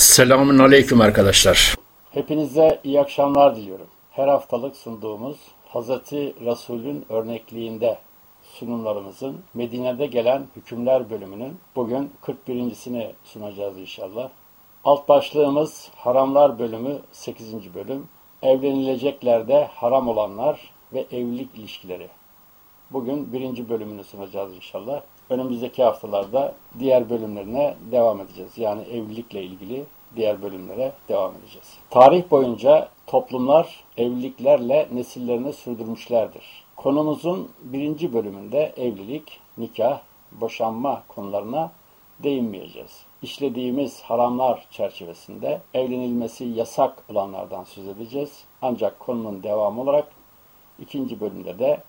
Selamun Aleyküm arkadaşlar. Hepinize iyi akşamlar diliyorum. Her haftalık sunduğumuz Hazreti Resul'ün örnekliğinde sunumlarımızın Medine'de gelen hükümler bölümünün bugün 41.sini sunacağız inşallah. Alt başlığımız Haramlar bölümü 8. bölüm. Evlenileceklerde haram olanlar ve evlilik ilişkileri. Bugün birinci bölümünü sunacağız inşallah. Önümüzdeki haftalarda diğer bölümlerine devam edeceğiz. Yani evlilikle ilgili diğer bölümlere devam edeceğiz. Tarih boyunca toplumlar evliliklerle nesillerini sürdürmüşlerdir. Konumuzun birinci bölümünde evlilik, nikah, boşanma konularına değinmeyeceğiz. İşlediğimiz haramlar çerçevesinde evlenilmesi yasak olanlardan söz edeceğiz. Ancak konunun devamı olarak ikinci bölümde de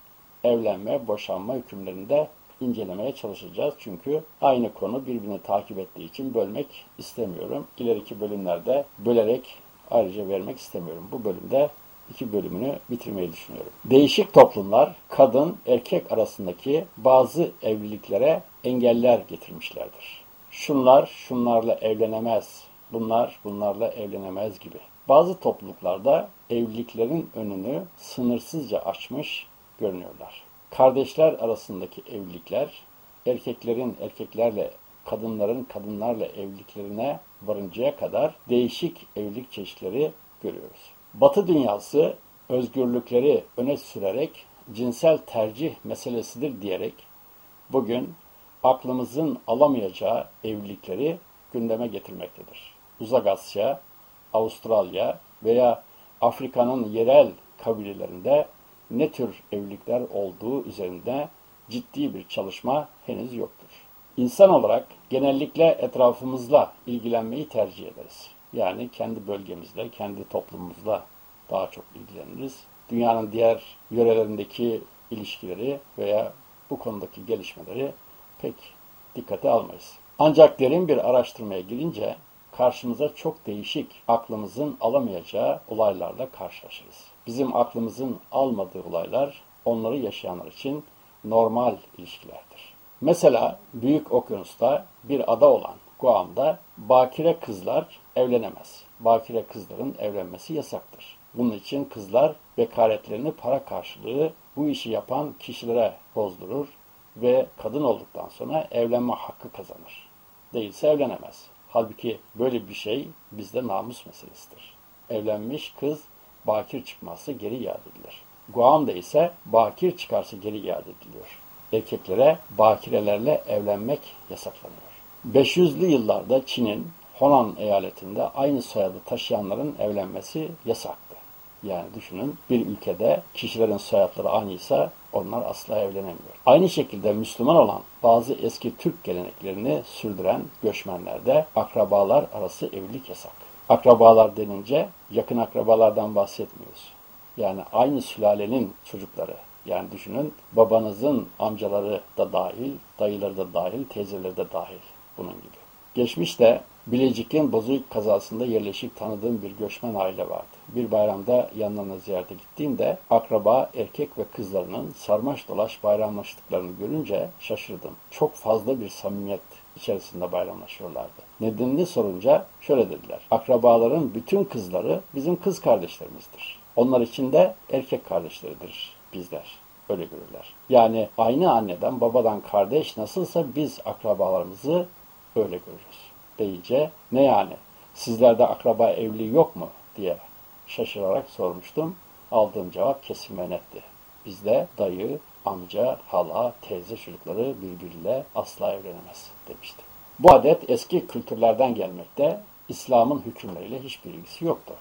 evlenme, boşanma hükümlerinde incelemeye çalışacağız. Çünkü aynı konu birbirini takip ettiği için bölmek istemiyorum. İleriki bölümlerde bölerek ayrıca vermek istemiyorum. Bu bölümde iki bölümünü bitirmeyi düşünüyorum. Değişik toplumlar kadın erkek arasındaki bazı evliliklere engeller getirmişlerdir. Şunlar şunlarla evlenemez, bunlar bunlarla evlenemez gibi. Bazı topluluklarda evliliklerin önünü sınırsızca açmış görünüyorlar. Kardeşler arasındaki evlilikler, erkeklerin erkeklerle, kadınların kadınlarla evliliklerine varıncaya kadar değişik evlilik çeşitleri görüyoruz. Batı dünyası özgürlükleri öne sürerek cinsel tercih meselesidir diyerek bugün aklımızın alamayacağı evlilikleri gündeme getirmektedir. Uzak Asya, Avustralya veya Afrika'nın yerel kabilelerinde ne tür evlilikler olduğu üzerinde ciddi bir çalışma henüz yoktur. İnsan olarak genellikle etrafımızla ilgilenmeyi tercih ederiz. Yani kendi bölgemizle, kendi toplumumuzla daha çok ilgileniriz. Dünyanın diğer yörelerindeki ilişkileri veya bu konudaki gelişmeleri pek dikkate almayız. Ancak derin bir araştırmaya girince karşımıza çok değişik, aklımızın alamayacağı olaylarla karşılaşırız. Bizim aklımızın almadığı olaylar onları yaşayanlar için normal ilişkilerdir. Mesela Büyük Okyanus'ta bir ada olan Guam'da bakire kızlar evlenemez. Bakire kızların evlenmesi yasaktır. Bunun için kızlar bekaretlerini para karşılığı bu işi yapan kişilere bozdurur ve kadın olduktan sonra evlenme hakkı kazanır. Değilse evlenemez. Halbuki böyle bir şey bizde namus meselesidir. Evlenmiş kız bakir çıkmazsa geri iade edilir. Guam'da ise bakir çıkarsa geri iade ediliyor. Erkeklere bakirelerle evlenmek yasaklanıyor. 500'lü yıllarda Çin'in Honan eyaletinde aynı soyadı taşıyanların evlenmesi yasaktı. Yani düşünün bir ülkede kişilerin soyadları aynıysa onlar asla evlenemiyor. Aynı şekilde Müslüman olan bazı eski Türk geleneklerini sürdüren göçmenlerde akrabalar arası evlilik yasak. Akrabalar denince yakın akrabalardan bahsetmiyoruz. Yani aynı sülalenin çocukları. Yani düşünün babanızın amcaları da dahil, dayıları da dahil, teyzeleri de dahil bunun gibi. Geçmişte Bilecik'in Bozuyuk kazasında yerleşik tanıdığım bir göçmen aile vardı. Bir bayramda yanlarına ziyarete gittiğimde akraba erkek ve kızlarının sarmaş dolaş bayramlaştıklarını görünce şaşırdım. Çok fazla bir samimiyet içerisinde bayramlaşıyorlardı. Nedenini sorunca şöyle dediler. Akrabaların bütün kızları bizim kız kardeşlerimizdir. Onlar için de erkek kardeşleridir bizler. Öyle görürler. Yani aynı anneden babadan kardeş nasılsa biz akrabalarımızı öyle görürüz. Deyince ne yani sizlerde akraba evliliği yok mu diye şaşırarak sormuştum. Aldığım cevap kesin ve netti. Bizde dayı, amca, hala, teyze çocukları birbiriyle asla evlenemez demişti. Bu adet eski kültürlerden gelmekte, İslam'ın hükümleriyle hiçbir ilgisi yoktu.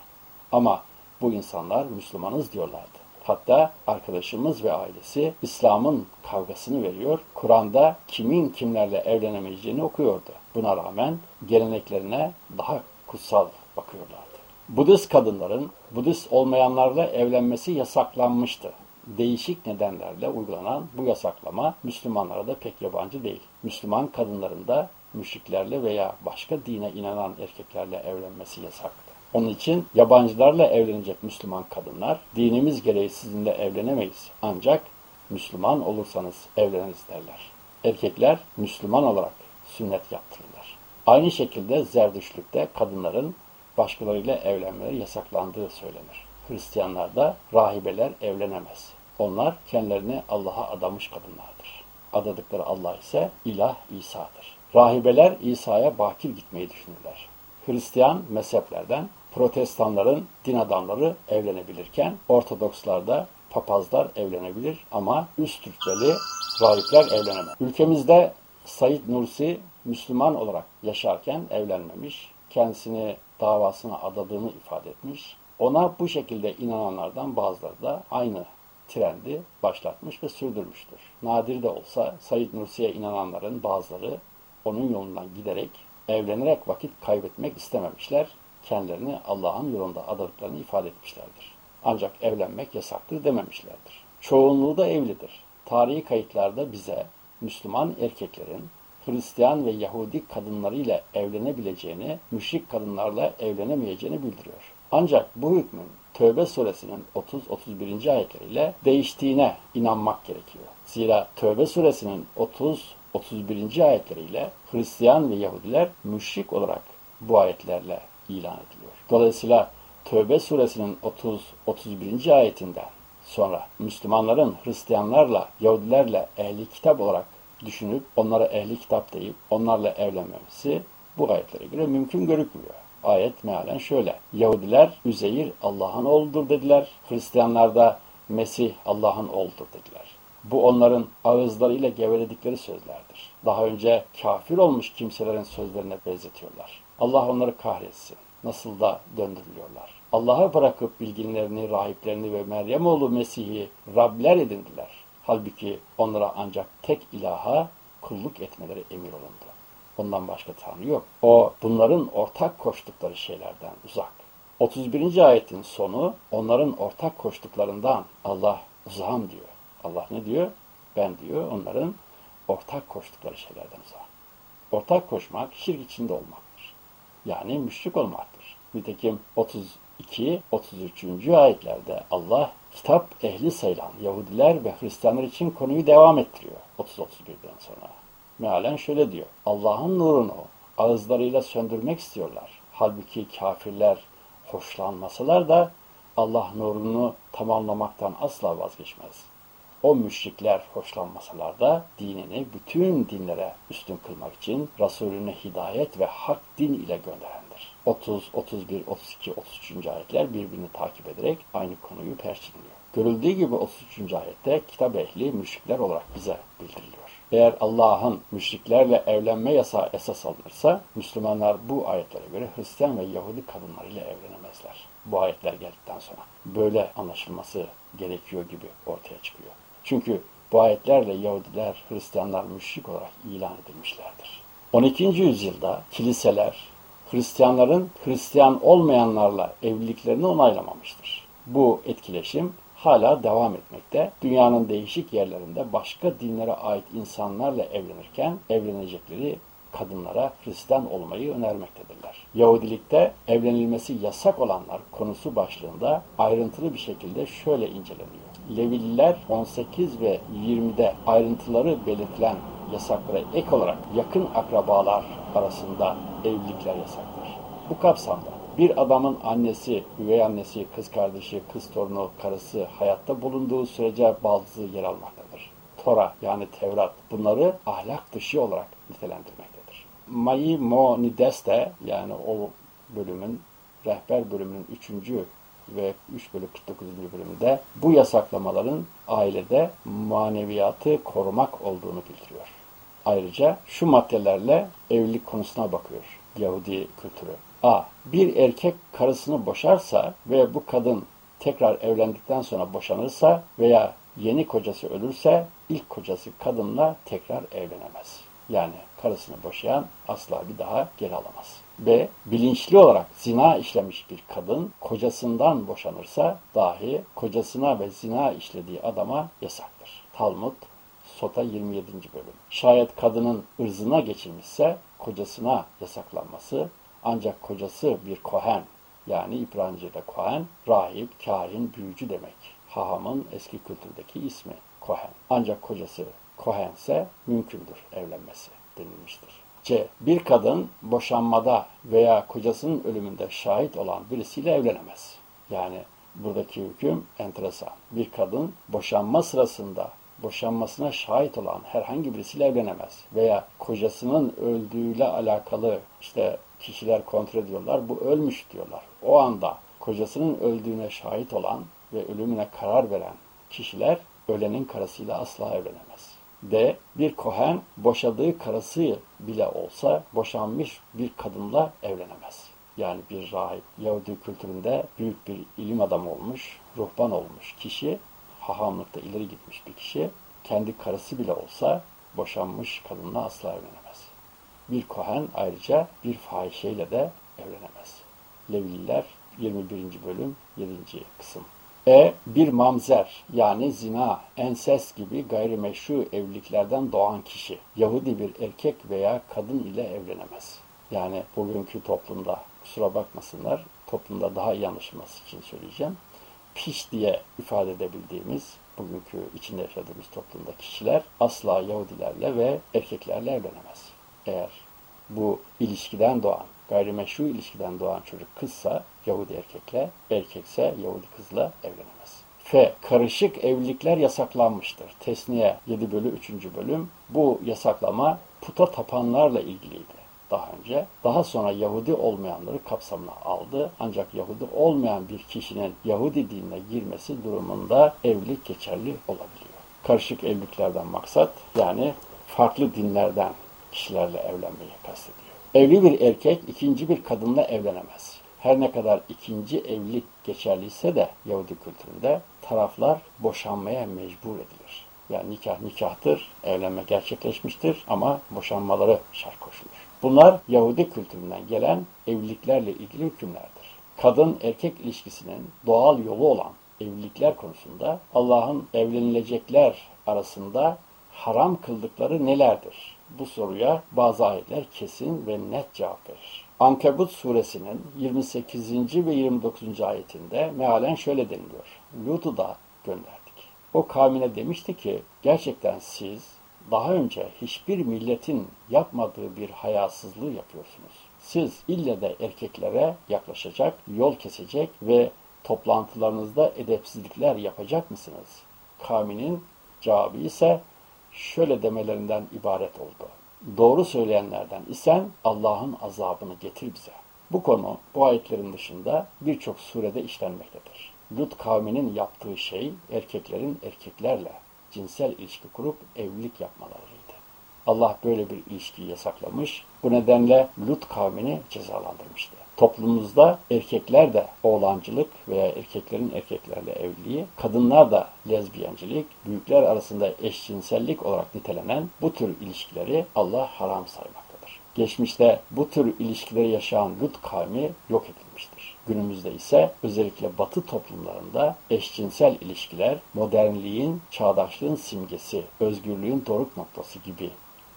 Ama bu insanlar Müslümanız diyorlardı. Hatta arkadaşımız ve ailesi İslam'ın kavgasını veriyor. Kur'an'da kimin kimlerle evlenemeyeceğini okuyordu. Buna rağmen geleneklerine daha kutsal bakıyorlardı. Budist kadınların Budist olmayanlarla evlenmesi yasaklanmıştı. Değişik nedenlerle uygulanan bu yasaklama Müslümanlara da pek yabancı değil. Müslüman kadınların da müşriklerle veya başka dine inanan erkeklerle evlenmesi yasaktı. Onun için yabancılarla evlenecek Müslüman kadınlar dinimiz gereği sizinle evlenemeyiz. Ancak Müslüman olursanız evleniriz derler. Erkekler Müslüman olarak sünnet yaptırırlar. Aynı şekilde Zerdüşlük'te kadınların başkalarıyla evlenmeleri yasaklandığı söylenir. Hristiyanlarda rahibeler evlenemez. Onlar kendilerini Allah'a adamış kadınlardır. Adadıkları Allah ise ilah İsa'dır. Rahibeler İsa'ya bakir gitmeyi düşünürler. Hristiyan mezheplerden protestanların din adamları evlenebilirken Ortodokslarda papazlar evlenebilir ama üst rütbeli rahipler evlenemez. Ülkemizde Said Nursi Müslüman olarak yaşarken evlenmemiş, kendisini davasına adadığını ifade etmiş. Ona bu şekilde inananlardan bazıları da aynı trendi başlatmış ve sürdürmüştür. Nadir de olsa Said Nursi'ye inananların bazıları onun yolundan giderek evlenerek vakit kaybetmek istememişler. Kendilerini Allah'ın yolunda adadıklarını ifade etmişlerdir. Ancak evlenmek yasaktır dememişlerdir. Çoğunluğu da evlidir. Tarihi kayıtlarda bize Müslüman erkeklerin Hristiyan ve Yahudi kadınlarıyla evlenebileceğini, müşrik kadınlarla evlenemeyeceğini bildiriyor. Ancak bu hükmün Tövbe suresinin 30-31. ayetleriyle değiştiğine inanmak gerekiyor. Zira Tövbe suresinin 30-31. ayetleriyle Hristiyan ve Yahudiler müşrik olarak bu ayetlerle ilan ediliyor. Dolayısıyla Tövbe suresinin 30-31. ayetinden sonra Müslümanların Hristiyanlarla, Yahudilerle ehli kitap olarak düşünüp onlara ehli kitap deyip onlarla evlenmemesi bu ayetlere göre mümkün görükmüyor. Ayet mealen şöyle. Yahudiler Üzeyir Allah'ın oğludur dediler. Hristiyanlar da Mesih Allah'ın oğludur dediler. Bu onların ağızlarıyla geveledikleri sözlerdir. Daha önce kafir olmuş kimselerin sözlerine benzetiyorlar. Allah onları kahretsin. Nasıl da döndürülüyorlar. Allah'a bırakıp bilginlerini, rahiplerini ve Meryem oğlu Mesih'i Rabler edindiler. Halbuki onlara ancak tek ilaha kulluk etmeleri emir olundu. Ondan başka Tanrı yok. O bunların ortak koştukları şeylerden uzak. 31. ayetin sonu onların ortak koştuklarından Allah uzağım diyor. Allah ne diyor? Ben diyor onların ortak koştukları şeylerden uzak. Ortak koşmak şirk içinde olmaktır. Yani müşrik olmaktır. Nitekim 32, 33. ayetlerde Allah kitap ehli sayılan Yahudiler ve Hristiyanlar için konuyu devam ettiriyor 30-31'den sonra. Mealen şöyle diyor. Allah'ın nurunu ağızlarıyla söndürmek istiyorlar. Halbuki kafirler hoşlanmasalar da Allah nurunu tamamlamaktan asla vazgeçmez. O müşrikler hoşlanmasalar da dinini bütün dinlere üstün kılmak için Resulüne hidayet ve hak din ile gönderendir. 30, 31, 32, 33. ayetler birbirini takip ederek aynı konuyu perçinliyor. Görüldüğü gibi 33. ayette kitap ehli müşrikler olarak bize bildiriliyor. Eğer Allah'ın müşriklerle evlenme yasağı esas alınırsa Müslümanlar bu ayetlere göre Hristiyan ve Yahudi kadınlarıyla evlenemezler. Bu ayetler geldikten sonra böyle anlaşılması gerekiyor gibi ortaya çıkıyor. Çünkü bu ayetlerle Yahudiler, Hristiyanlar müşrik olarak ilan edilmişlerdir. 12. yüzyılda kiliseler Hristiyanların Hristiyan olmayanlarla evliliklerini onaylamamıştır. Bu etkileşim hala devam etmekte. Dünyanın değişik yerlerinde başka dinlere ait insanlarla evlenirken evlenecekleri kadınlara Hristiyan olmayı önermektedirler. Yahudilikte evlenilmesi yasak olanlar konusu başlığında ayrıntılı bir şekilde şöyle inceleniyor. Levililer 18 ve 20'de ayrıntıları belirtilen yasaklara ek olarak yakın akrabalar arasında evlilikler yasaktır. Bu kapsamda bir adamın annesi, üvey annesi, kız kardeşi, kız torunu, karısı hayatta bulunduğu sürece bazı yer almaktadır. Tora yani Tevrat bunları ahlak dışı olarak nitelendirmektedir. Maimonides de yani o bölümün rehber bölümünün 3. ve 3 bölü 49. bölümünde bu yasaklamaların ailede maneviyatı korumak olduğunu bildiriyor. Ayrıca şu maddelerle evlilik konusuna bakıyor Yahudi kültürü. A. Bir erkek karısını boşarsa ve bu kadın tekrar evlendikten sonra boşanırsa veya yeni kocası ölürse ilk kocası kadınla tekrar evlenemez. Yani karısını boşayan asla bir daha geri alamaz. B. Bilinçli olarak zina işlemiş bir kadın kocasından boşanırsa dahi kocasına ve zina işlediği adama yasaktır. Talmud Sota 27. bölüm. Şayet kadının ırzına geçilmişse kocasına yasaklanması ancak kocası bir kohen yani İbranice'de kohen, rahip, kahin, büyücü demek. Haham'ın eski kültürdeki ismi kohen. Ancak kocası kohense mümkündür evlenmesi denilmiştir. C. Bir kadın boşanmada veya kocasının ölümünde şahit olan birisiyle evlenemez. Yani buradaki hüküm enteresan. Bir kadın boşanma sırasında boşanmasına şahit olan herhangi birisiyle evlenemez. Veya kocasının öldüğüyle alakalı işte kişiler kontrol ediyorlar. Bu ölmüş diyorlar. O anda kocasının öldüğüne şahit olan ve ölümüne karar veren kişiler ölenin karısıyla asla evlenemez. D. Bir kohen boşadığı karısı bile olsa boşanmış bir kadınla evlenemez. Yani bir rahip Yahudi kültüründe büyük bir ilim adamı olmuş, ruhban olmuş kişi, hahamlıkta ileri gitmiş bir kişi, kendi karısı bile olsa boşanmış kadınla asla evlenemez. Bir kohen ayrıca bir fahişeyle de evlenemez. Levliler 21. bölüm 7. kısım. E. Bir mamzer yani zina, enses gibi gayrimeşru evliliklerden doğan kişi Yahudi bir erkek veya kadın ile evlenemez. Yani bugünkü toplumda kusura bakmasınlar toplumda daha iyi anlaşılması için söyleyeceğim. Piş diye ifade edebildiğimiz bugünkü içinde yaşadığımız toplumda kişiler asla Yahudilerle ve erkeklerle evlenemez. Eğer bu ilişkiden doğan, gayrimeşru ilişkiden doğan çocuk kızsa Yahudi erkekle, erkekse Yahudi kızla evlenemez. F. Karışık evlilikler yasaklanmıştır. Tesniye 7 bölü 3. bölüm. Bu yasaklama puta tapanlarla ilgiliydi daha önce. Daha sonra Yahudi olmayanları kapsamına aldı. Ancak Yahudi olmayan bir kişinin Yahudi dinine girmesi durumunda evlilik geçerli olabiliyor. Karışık evliliklerden maksat yani farklı dinlerden kişilerle evlenmeyi kastediyor. Evli bir erkek ikinci bir kadınla evlenemez. Her ne kadar ikinci evlilik geçerliyse de Yahudi kültüründe taraflar boşanmaya mecbur edilir. Yani nikah nikahtır, evlenme gerçekleşmiştir ama boşanmaları şart koşulur. Bunlar Yahudi kültüründen gelen evliliklerle ilgili hükümlerdir. Kadın erkek ilişkisinin doğal yolu olan evlilikler konusunda Allah'ın evlenilecekler arasında haram kıldıkları nelerdir? Bu soruya bazı ayetler kesin ve net cevap verir. Ankebut suresinin 28. ve 29. ayetinde mealen şöyle deniliyor. Lut'u da gönderdik. O kavmine demişti ki gerçekten siz daha önce hiçbir milletin yapmadığı bir hayasızlığı yapıyorsunuz. Siz ille de erkeklere yaklaşacak, yol kesecek ve toplantılarınızda edepsizlikler yapacak mısınız? Kavminin cevabı ise şöyle demelerinden ibaret oldu. Doğru söyleyenlerden isen Allah'ın azabını getir bize. Bu konu bu ayetlerin dışında birçok surede işlenmektedir. Lut kavminin yaptığı şey erkeklerin erkeklerle cinsel ilişki kurup evlilik yapmalarıydı. Allah böyle bir ilişkiyi yasaklamış. Bu nedenle Lut kavmini cezalandırmıştı. Toplumumuzda erkekler de oğlancılık veya erkeklerin erkeklerle evliliği, kadınlar da lezbiyencilik, büyükler arasında eşcinsellik olarak nitelenen bu tür ilişkileri Allah haram saymaktadır. Geçmişte bu tür ilişkileri yaşayan Lut kavmi yok edilmiştir. Günümüzde ise özellikle batı toplumlarında eşcinsel ilişkiler modernliğin, çağdaşlığın simgesi, özgürlüğün doruk noktası gibi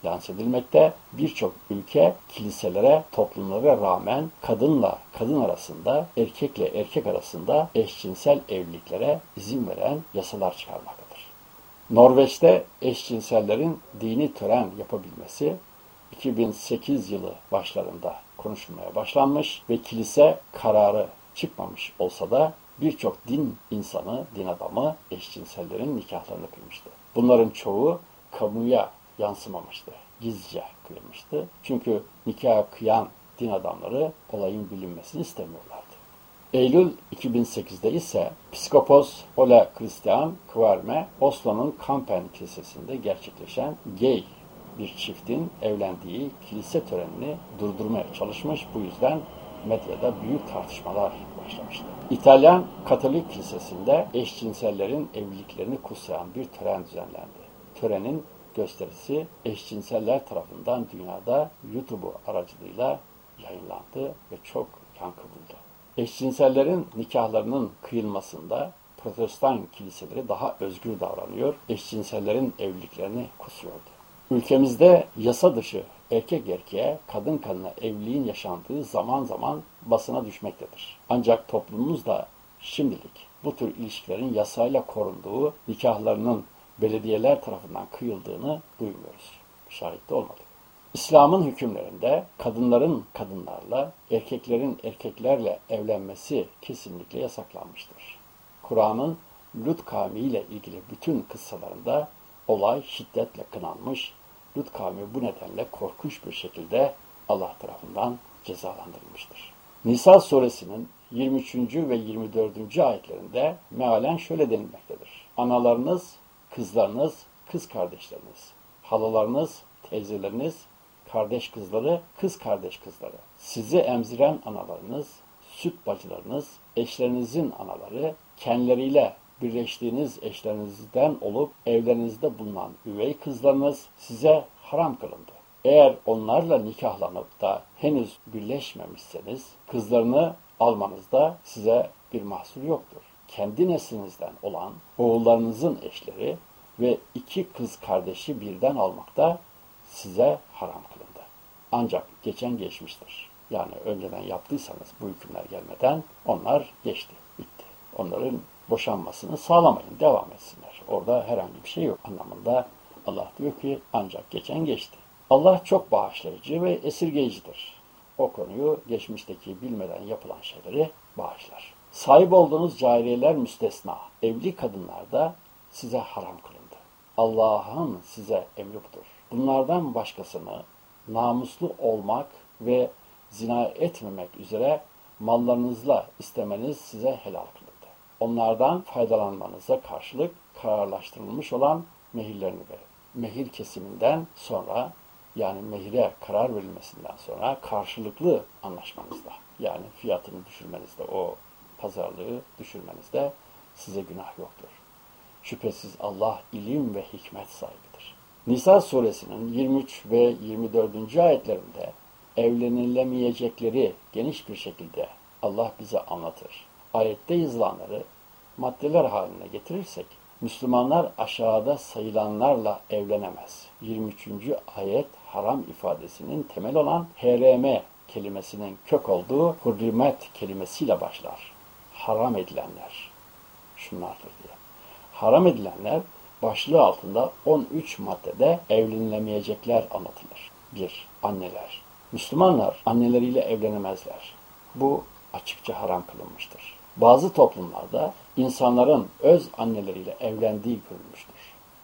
lanse edilmekte. Birçok ülke kiliselere, toplumlara rağmen kadınla kadın arasında, erkekle erkek arasında eşcinsel evliliklere izin veren yasalar çıkarmaktadır. Norveç'te eşcinsellerin dini tören yapabilmesi 2008 yılı başlarında konuşulmaya başlanmış ve kilise kararı çıkmamış olsa da birçok din insanı, din adamı eşcinsellerin nikahlarını kıymıştı. Bunların çoğu kamuya yansımamıştı. Gizlice kıyılmıştı. Çünkü nikah kıyan din adamları olayın bilinmesini istemiyorlardı. Eylül 2008'de ise Psikopos Ola Christian Kvarme Oslo'nun Kampen Kilisesi'nde gerçekleşen gay bir çiftin evlendiği kilise törenini durdurmaya çalışmış. Bu yüzden medyada büyük tartışmalar başlamıştı. İtalyan Katolik Kilisesi'nde eşcinsellerin evliliklerini kutsayan bir tören düzenlendi. Törenin gösterisi eşcinseller tarafından dünyada YouTube aracılığıyla yayınlandı ve çok yankı buldu. Eşcinsellerin nikahlarının kıyılmasında protestan kiliseleri daha özgür davranıyor, eşcinsellerin evliliklerini kusuyordu. Ülkemizde yasa dışı erkek erkeğe, kadın kadına evliliğin yaşandığı zaman zaman basına düşmektedir. Ancak toplumumuz da şimdilik bu tür ilişkilerin yasayla korunduğu, nikahlarının belediyeler tarafından kıyıldığını duymuyoruz. Şahit de olmadık. İslam'ın hükümlerinde kadınların kadınlarla, erkeklerin erkeklerle evlenmesi kesinlikle yasaklanmıştır. Kur'an'ın Lut kavmiyle ilgili bütün kıssalarında olay şiddetle kınanmış, Lut kavmi bu nedenle korkunç bir şekilde Allah tarafından cezalandırılmıştır. Nisa suresinin 23. ve 24. ayetlerinde mealen şöyle denilmektedir. Analarınız, kızlarınız, kız kardeşleriniz, halalarınız, teyzeleriniz, kardeş kızları, kız kardeş kızları, sizi emziren analarınız, süt bacılarınız, eşlerinizin anaları, kendileriyle birleştiğiniz eşlerinizden olup evlerinizde bulunan üvey kızlarınız size haram kılındı. Eğer onlarla nikahlanıp da henüz birleşmemişseniz kızlarını almanızda size bir mahsur yoktur. Kendi neslinizden olan oğullarınızın eşleri ve iki kız kardeşi birden almakta size haram kılındı. Ancak geçen geçmiştir. Yani önceden yaptıysanız bu hükümler gelmeden onlar geçti, bitti. Onların boşanmasını sağlamayın, devam etsinler. Orada herhangi bir şey yok anlamında Allah diyor ki ancak geçen geçti. Allah çok bağışlayıcı ve esirgeyicidir. O konuyu geçmişteki bilmeden yapılan şeyleri bağışlar. Sahip olduğunuz cariyeler müstesna. Evli kadınlar da size haram kılındı. Allah'ın size emri budur. Bunlardan başkasını namuslu olmak ve zina etmemek üzere mallarınızla istemeniz size helal kılındı. Onlardan faydalanmanıza karşılık kararlaştırılmış olan mehirlerini verin. Mehir kesiminden sonra yani mehire karar verilmesinden sonra karşılıklı anlaşmanızda yani fiyatını düşürmenizde o pazarlığı düşürmenizde size günah yoktur. Şüphesiz Allah ilim ve hikmet sahibidir. Nisa suresinin 23 ve 24. ayetlerinde evlenilemeyecekleri geniş bir şekilde Allah bize anlatır. Ayette yazılanları maddeler haline getirirsek Müslümanlar aşağıda sayılanlarla evlenemez. 23. ayet haram ifadesinin temel olan HRM kelimesinin kök olduğu hurrimet kelimesiyle başlar. Haram edilenler şunlardır diye. Haram edilenler başlığı altında 13 maddede evlenilemeyecekler anlatılır. 1. Anneler. Müslümanlar anneleriyle evlenemezler. Bu açıkça haram kılınmıştır. Bazı toplumlarda insanların öz anneleriyle evlendiği görülmüştür.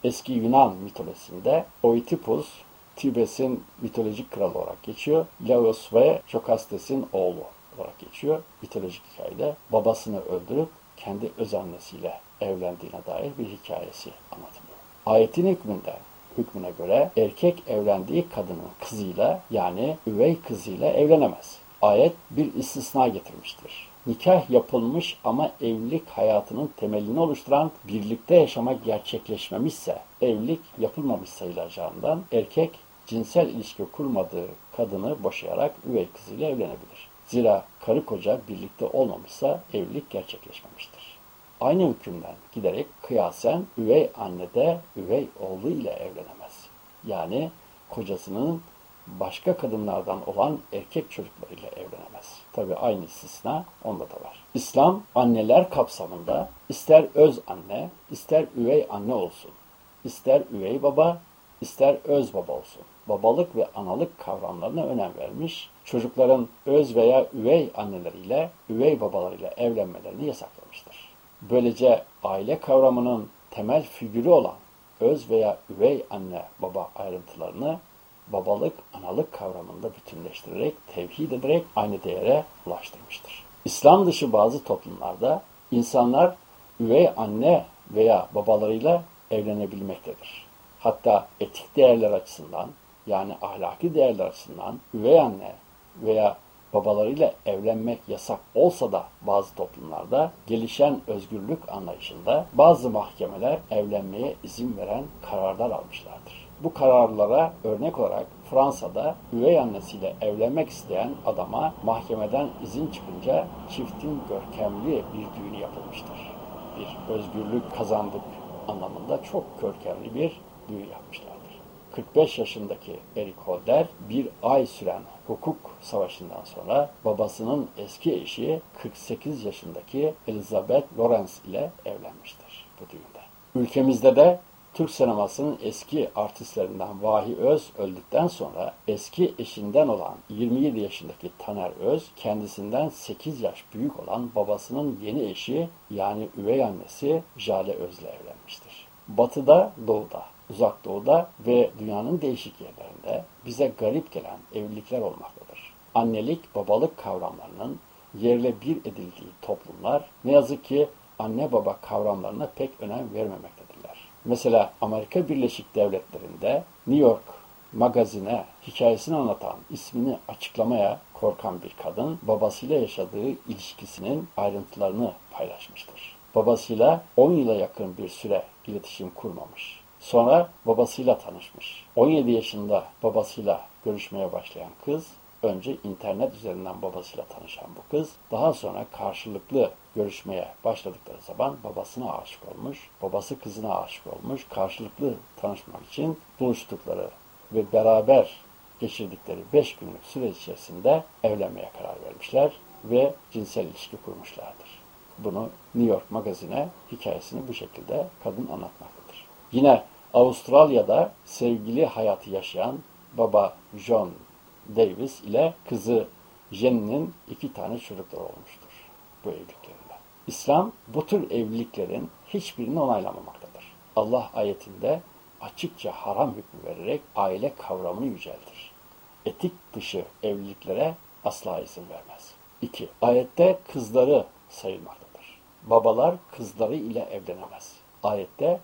Eski Yunan mitolojisinde Oedipus, Tibes'in mitolojik kralı olarak geçiyor. Laos ve Jokastes'in oğlu olarak geçiyor. Mitolojik hikayede babasını öldürüp kendi öz annesiyle evlendiğine dair bir hikayesi anlatılıyor. Ayetin hükmünde hükmüne göre erkek evlendiği kadının kızıyla yani üvey kızıyla evlenemez. Ayet bir istisna getirmiştir nikah yapılmış ama evlilik hayatının temelini oluşturan birlikte yaşamak gerçekleşmemişse, evlilik yapılmamış sayılacağından erkek cinsel ilişki kurmadığı kadını boşayarak üvey kızıyla evlenebilir. Zira karı koca birlikte olmamışsa evlilik gerçekleşmemiştir. Aynı hükümden giderek kıyasen üvey anne de üvey oğlu ile evlenemez. Yani kocasının başka kadınlardan olan erkek çocuklarıyla evlenemez. Tabi aynı istisna onda da var. İslam anneler kapsamında ister öz anne, ister üvey anne olsun, ister üvey baba, ister öz baba olsun. Babalık ve analık kavramlarına önem vermiş, çocukların öz veya üvey anneleriyle, üvey babalarıyla evlenmelerini yasaklamıştır. Böylece aile kavramının temel figürü olan öz veya üvey anne baba ayrıntılarını babalık, analık kavramında bütünleştirerek, tevhid ederek aynı değere ulaştırmıştır. İslam dışı bazı toplumlarda insanlar üvey anne veya babalarıyla evlenebilmektedir. Hatta etik değerler açısından yani ahlaki değerler açısından üvey anne veya babalarıyla evlenmek yasak olsa da bazı toplumlarda gelişen özgürlük anlayışında bazı mahkemeler evlenmeye izin veren kararlar almışlardır. Bu kararlara örnek olarak Fransa'da üvey annesiyle evlenmek isteyen adama mahkemeden izin çıkınca çiftin görkemli bir düğünü yapılmıştır. Bir özgürlük kazandık anlamında çok görkemli bir düğün yapmışlardır. 45 yaşındaki Eric Holder bir ay süren hukuk savaşından sonra babasının eski eşi 48 yaşındaki Elizabeth Lawrence ile evlenmiştir bu düğünde. Ülkemizde de Türk sinemasının eski artistlerinden Vahi Öz öldükten sonra eski eşinden olan 27 yaşındaki Taner Öz kendisinden 8 yaş büyük olan babasının yeni eşi yani üvey annesi Jale Öz'le evlenmiştir. Batıda, doğuda, uzak doğuda ve dünyanın değişik yerlerinde bize garip gelen evlilikler olmaktadır. Annelik, babalık kavramlarının yerle bir edildiği toplumlar ne yazık ki anne baba kavramlarına pek önem vermemektedirler. Mesela Amerika Birleşik Devletleri'nde New York magazine hikayesini anlatan, ismini açıklamaya korkan bir kadın babasıyla yaşadığı ilişkisinin ayrıntılarını paylaşmıştır. Babasıyla 10 yıla yakın bir süre iletişim kurmamış. Sonra babasıyla tanışmış. 17 yaşında babasıyla görüşmeye başlayan kız Önce internet üzerinden babasıyla tanışan bu kız, daha sonra karşılıklı görüşmeye başladıkları zaman babasına aşık olmuş, babası kızına aşık olmuş, karşılıklı tanışmak için buluştukları ve beraber geçirdikleri 5 günlük süre içerisinde evlenmeye karar vermişler ve cinsel ilişki kurmuşlardır. Bunu New York magazine hikayesini bu şekilde kadın anlatmaktadır. Yine Avustralya'da sevgili hayatı yaşayan baba John Davis ile kızı Jenny'nin iki tane çocukları olmuştur bu evliliklerinde. İslam bu tür evliliklerin hiçbirini onaylamamaktadır. Allah ayetinde açıkça haram hükmü vererek aile kavramını yüceltir. Etik dışı evliliklere asla izin vermez. 2. Ayette kızları sayılmaktadır. Babalar kızları ile evlenemez. Ayette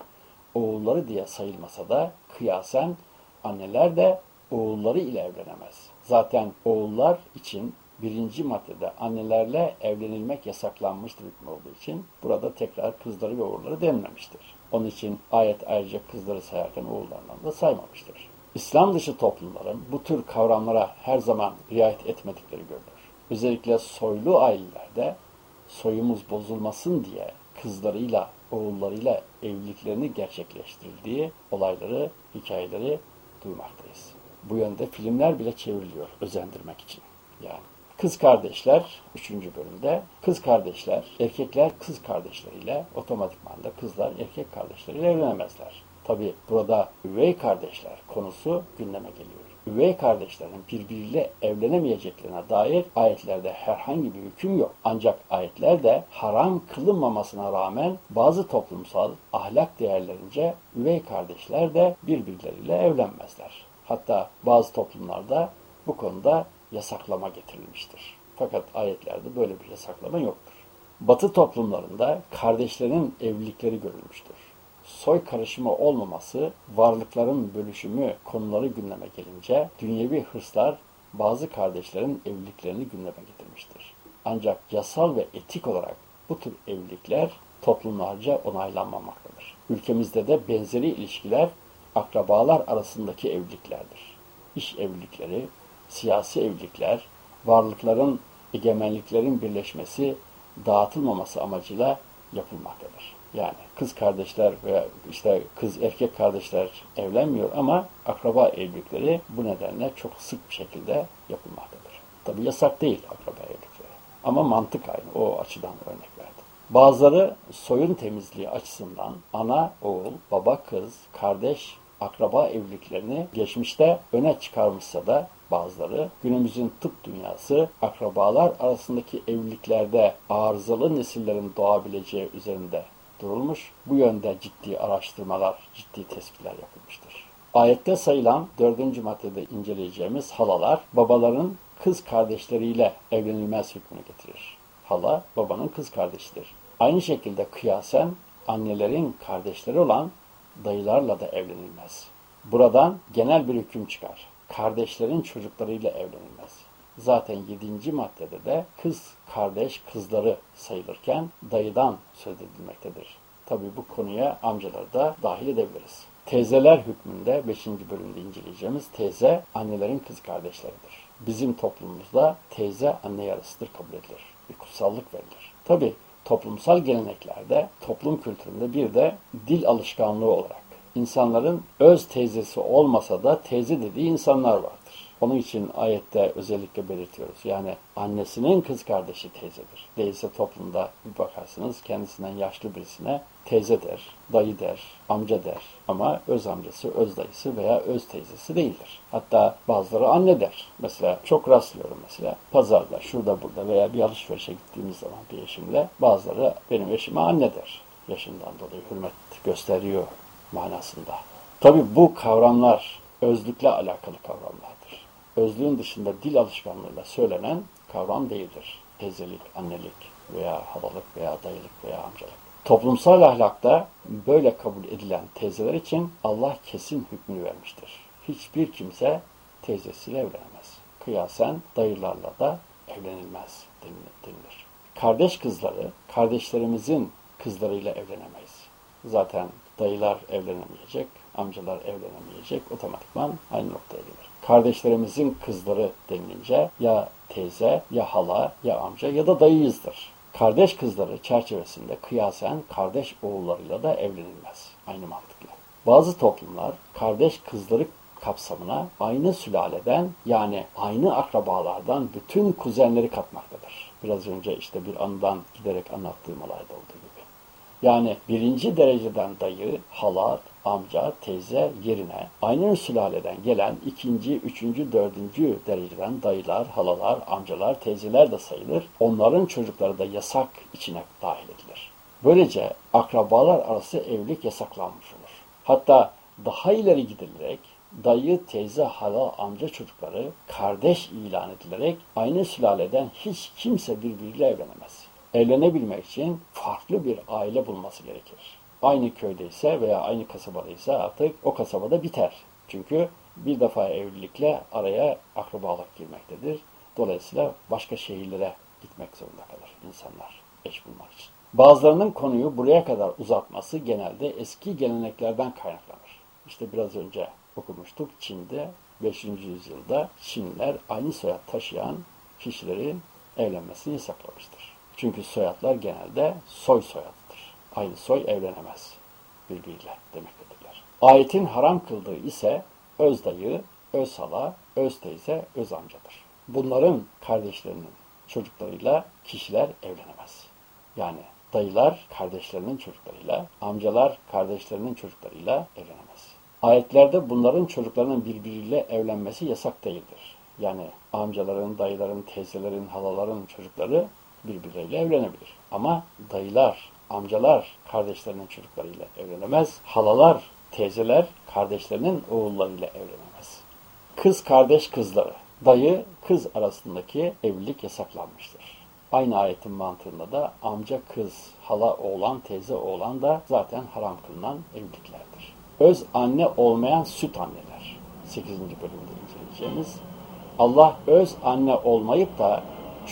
oğulları diye sayılmasa da kıyasen anneler de oğulları ile evlenemez. Zaten oğullar için birinci maddede annelerle evlenilmek yasaklanmıştır hükmü olduğu için burada tekrar kızları ve oğulları denmemiştir. Onun için ayet ayrıca kızları sayarken oğullarından da saymamıştır. İslam dışı toplumların bu tür kavramlara her zaman riayet etmedikleri görülür. Özellikle soylu ailelerde soyumuz bozulmasın diye kızlarıyla, oğullarıyla evliliklerini gerçekleştirildiği olayları, hikayeleri duymaktayız. Bu yönde filmler bile çevriliyor özendirmek için. Yani kız kardeşler 3. bölümde kız kardeşler, erkekler kız kardeşleriyle otomatikman da kızlar erkek kardeşleriyle evlenemezler. Tabi burada üvey kardeşler konusu gündeme geliyor. Üvey kardeşlerin birbiriyle evlenemeyeceklerine dair ayetlerde herhangi bir hüküm yok. Ancak ayetlerde haram kılınmamasına rağmen bazı toplumsal ahlak değerlerince üvey kardeşler de birbirleriyle evlenmezler. Hatta bazı toplumlarda bu konuda yasaklama getirilmiştir. Fakat ayetlerde böyle bir yasaklama yoktur. Batı toplumlarında kardeşlerin evlilikleri görülmüştür. Soy karışımı olmaması, varlıkların bölüşümü konuları gündeme gelince dünyevi hırslar bazı kardeşlerin evliliklerini gündeme getirmiştir. Ancak yasal ve etik olarak bu tür evlilikler toplumlarca onaylanmamaktadır. Ülkemizde de benzeri ilişkiler akrabalar arasındaki evliliklerdir. İş evlilikleri, siyasi evlilikler, varlıkların, egemenliklerin birleşmesi, dağıtılmaması amacıyla yapılmaktadır. Yani kız kardeşler veya işte kız erkek kardeşler evlenmiyor ama akraba evlilikleri bu nedenle çok sık bir şekilde yapılmaktadır. Tabi yasak değil akraba evlilikleri. Ama mantık aynı. O açıdan örnek verdim. Bazıları soyun temizliği açısından ana, oğul, baba, kız, kardeş, akraba evliliklerini geçmişte öne çıkarmışsa da bazıları günümüzün tıp dünyası akrabalar arasındaki evliliklerde arızalı nesillerin doğabileceği üzerinde durulmuş. Bu yönde ciddi araştırmalar, ciddi tespitler yapılmıştır. Ayette sayılan dördüncü maddede inceleyeceğimiz halalar babaların kız kardeşleriyle evlenilmez hükmünü getirir. Hala babanın kız kardeşidir. Aynı şekilde kıyasen annelerin kardeşleri olan dayılarla da evlenilmez. Buradan genel bir hüküm çıkar. Kardeşlerin çocuklarıyla evlenilmez. Zaten yedinci maddede de kız kardeş kızları sayılırken dayıdan söz edilmektedir. Tabi bu konuya amcaları da dahil edebiliriz. Teyzeler hükmünde 5. bölümde inceleyeceğimiz teyze annelerin kız kardeşleridir. Bizim toplumumuzda teyze anne yarısıdır kabul edilir. Bir kutsallık verilir. Tabi toplumsal geleneklerde, toplum kültüründe bir de dil alışkanlığı olarak insanların öz teyzesi olmasa da teyze dediği insanlar vardır. Onun için ayette özellikle belirtiyoruz. Yani annesinin kız kardeşi teyzedir. Değilse toplumda bir bakarsınız kendisinden yaşlı birisine teyze der, dayı der, amca der. Ama öz amcası, öz dayısı veya öz teyzesi değildir. Hatta bazıları anne der. Mesela çok rastlıyorum mesela. Pazarda, şurada burada veya bir alışverişe gittiğimiz zaman bir eşimle bazıları benim eşime anne der. Yaşından dolayı hürmet gösteriyor manasında. Tabi bu kavramlar özlükle alakalı kavramlardır. Özlüğün dışında dil alışkanlığıyla söylenen kavram değildir. Teyzelik, annelik veya halalık veya dayılık veya amcalık. Toplumsal ahlakta böyle kabul edilen teyzeler için Allah kesin hükmünü vermiştir. Hiçbir kimse teyzesiyle evlenemez. Kıyasen dayılarla da evlenilmez denilir. Kardeş kızları, kardeşlerimizin kızlarıyla evlenemeyiz. Zaten dayılar evlenemeyecek, amcalar evlenemeyecek, otomatikman aynı noktaya gelir. Kardeşlerimizin kızları denilince ya teyze, ya hala, ya amca ya da dayıyızdır. Kardeş kızları çerçevesinde kıyasen kardeş oğullarıyla da evlenilmez. Aynı mantıkla. Bazı toplumlar kardeş kızları kapsamına aynı sülaleden yani aynı akrabalardan bütün kuzenleri katmaktadır. Biraz önce işte bir andan giderek anlattığım olayda olduğu. Yani birinci dereceden dayı, hala, amca, teyze yerine aynı sülaleden gelen ikinci, üçüncü, dördüncü dereceden dayılar, halalar, amcalar, teyzeler de sayılır. Onların çocukları da yasak içine dahil edilir. Böylece akrabalar arası evlilik yasaklanmış olur. Hatta daha ileri gidilerek dayı, teyze, hala, amca çocukları kardeş ilan edilerek aynı sülaleden hiç kimse birbiriyle evlenemez. Evlenebilmek için farklı bir aile bulması gerekir. Aynı köydeyse veya aynı kasabadaysa artık o kasabada biter. Çünkü bir defa evlilikle araya akrabalık girmektedir. Dolayısıyla başka şehirlere gitmek zorunda kalır insanlar eş bulmak için. Bazılarının konuyu buraya kadar uzatması genelde eski geleneklerden kaynaklanır. İşte biraz önce okumuştuk Çin'de 5. yüzyılda Çinliler aynı soyad taşıyan kişilerin evlenmesini yasaklamıştır. Çünkü soyadlar genelde soy soyadıdır. Aynı soy evlenemez birbiriyle demektedirler. Ayetin haram kıldığı ise öz dayı, öz hala, öz teyze, öz amcadır. Bunların kardeşlerinin çocuklarıyla kişiler evlenemez. Yani dayılar kardeşlerinin çocuklarıyla, amcalar kardeşlerinin çocuklarıyla evlenemez. Ayetlerde bunların çocuklarının birbiriyle evlenmesi yasak değildir. Yani amcaların, dayıların, teyzelerin, halaların çocukları birbirleriyle evlenebilir. Ama dayılar, amcalar kardeşlerinin çocuklarıyla evlenemez. Halalar, teyzeler kardeşlerinin oğullarıyla evlenemez. Kız kardeş kızları, dayı kız arasındaki evlilik yasaklanmıştır. Aynı ayetin mantığında da amca kız, hala oğlan, teyze oğlan da zaten haram kılınan evliliklerdir. Öz anne olmayan süt anneler. 8. bölümde inceleyeceğimiz. Allah öz anne olmayıp da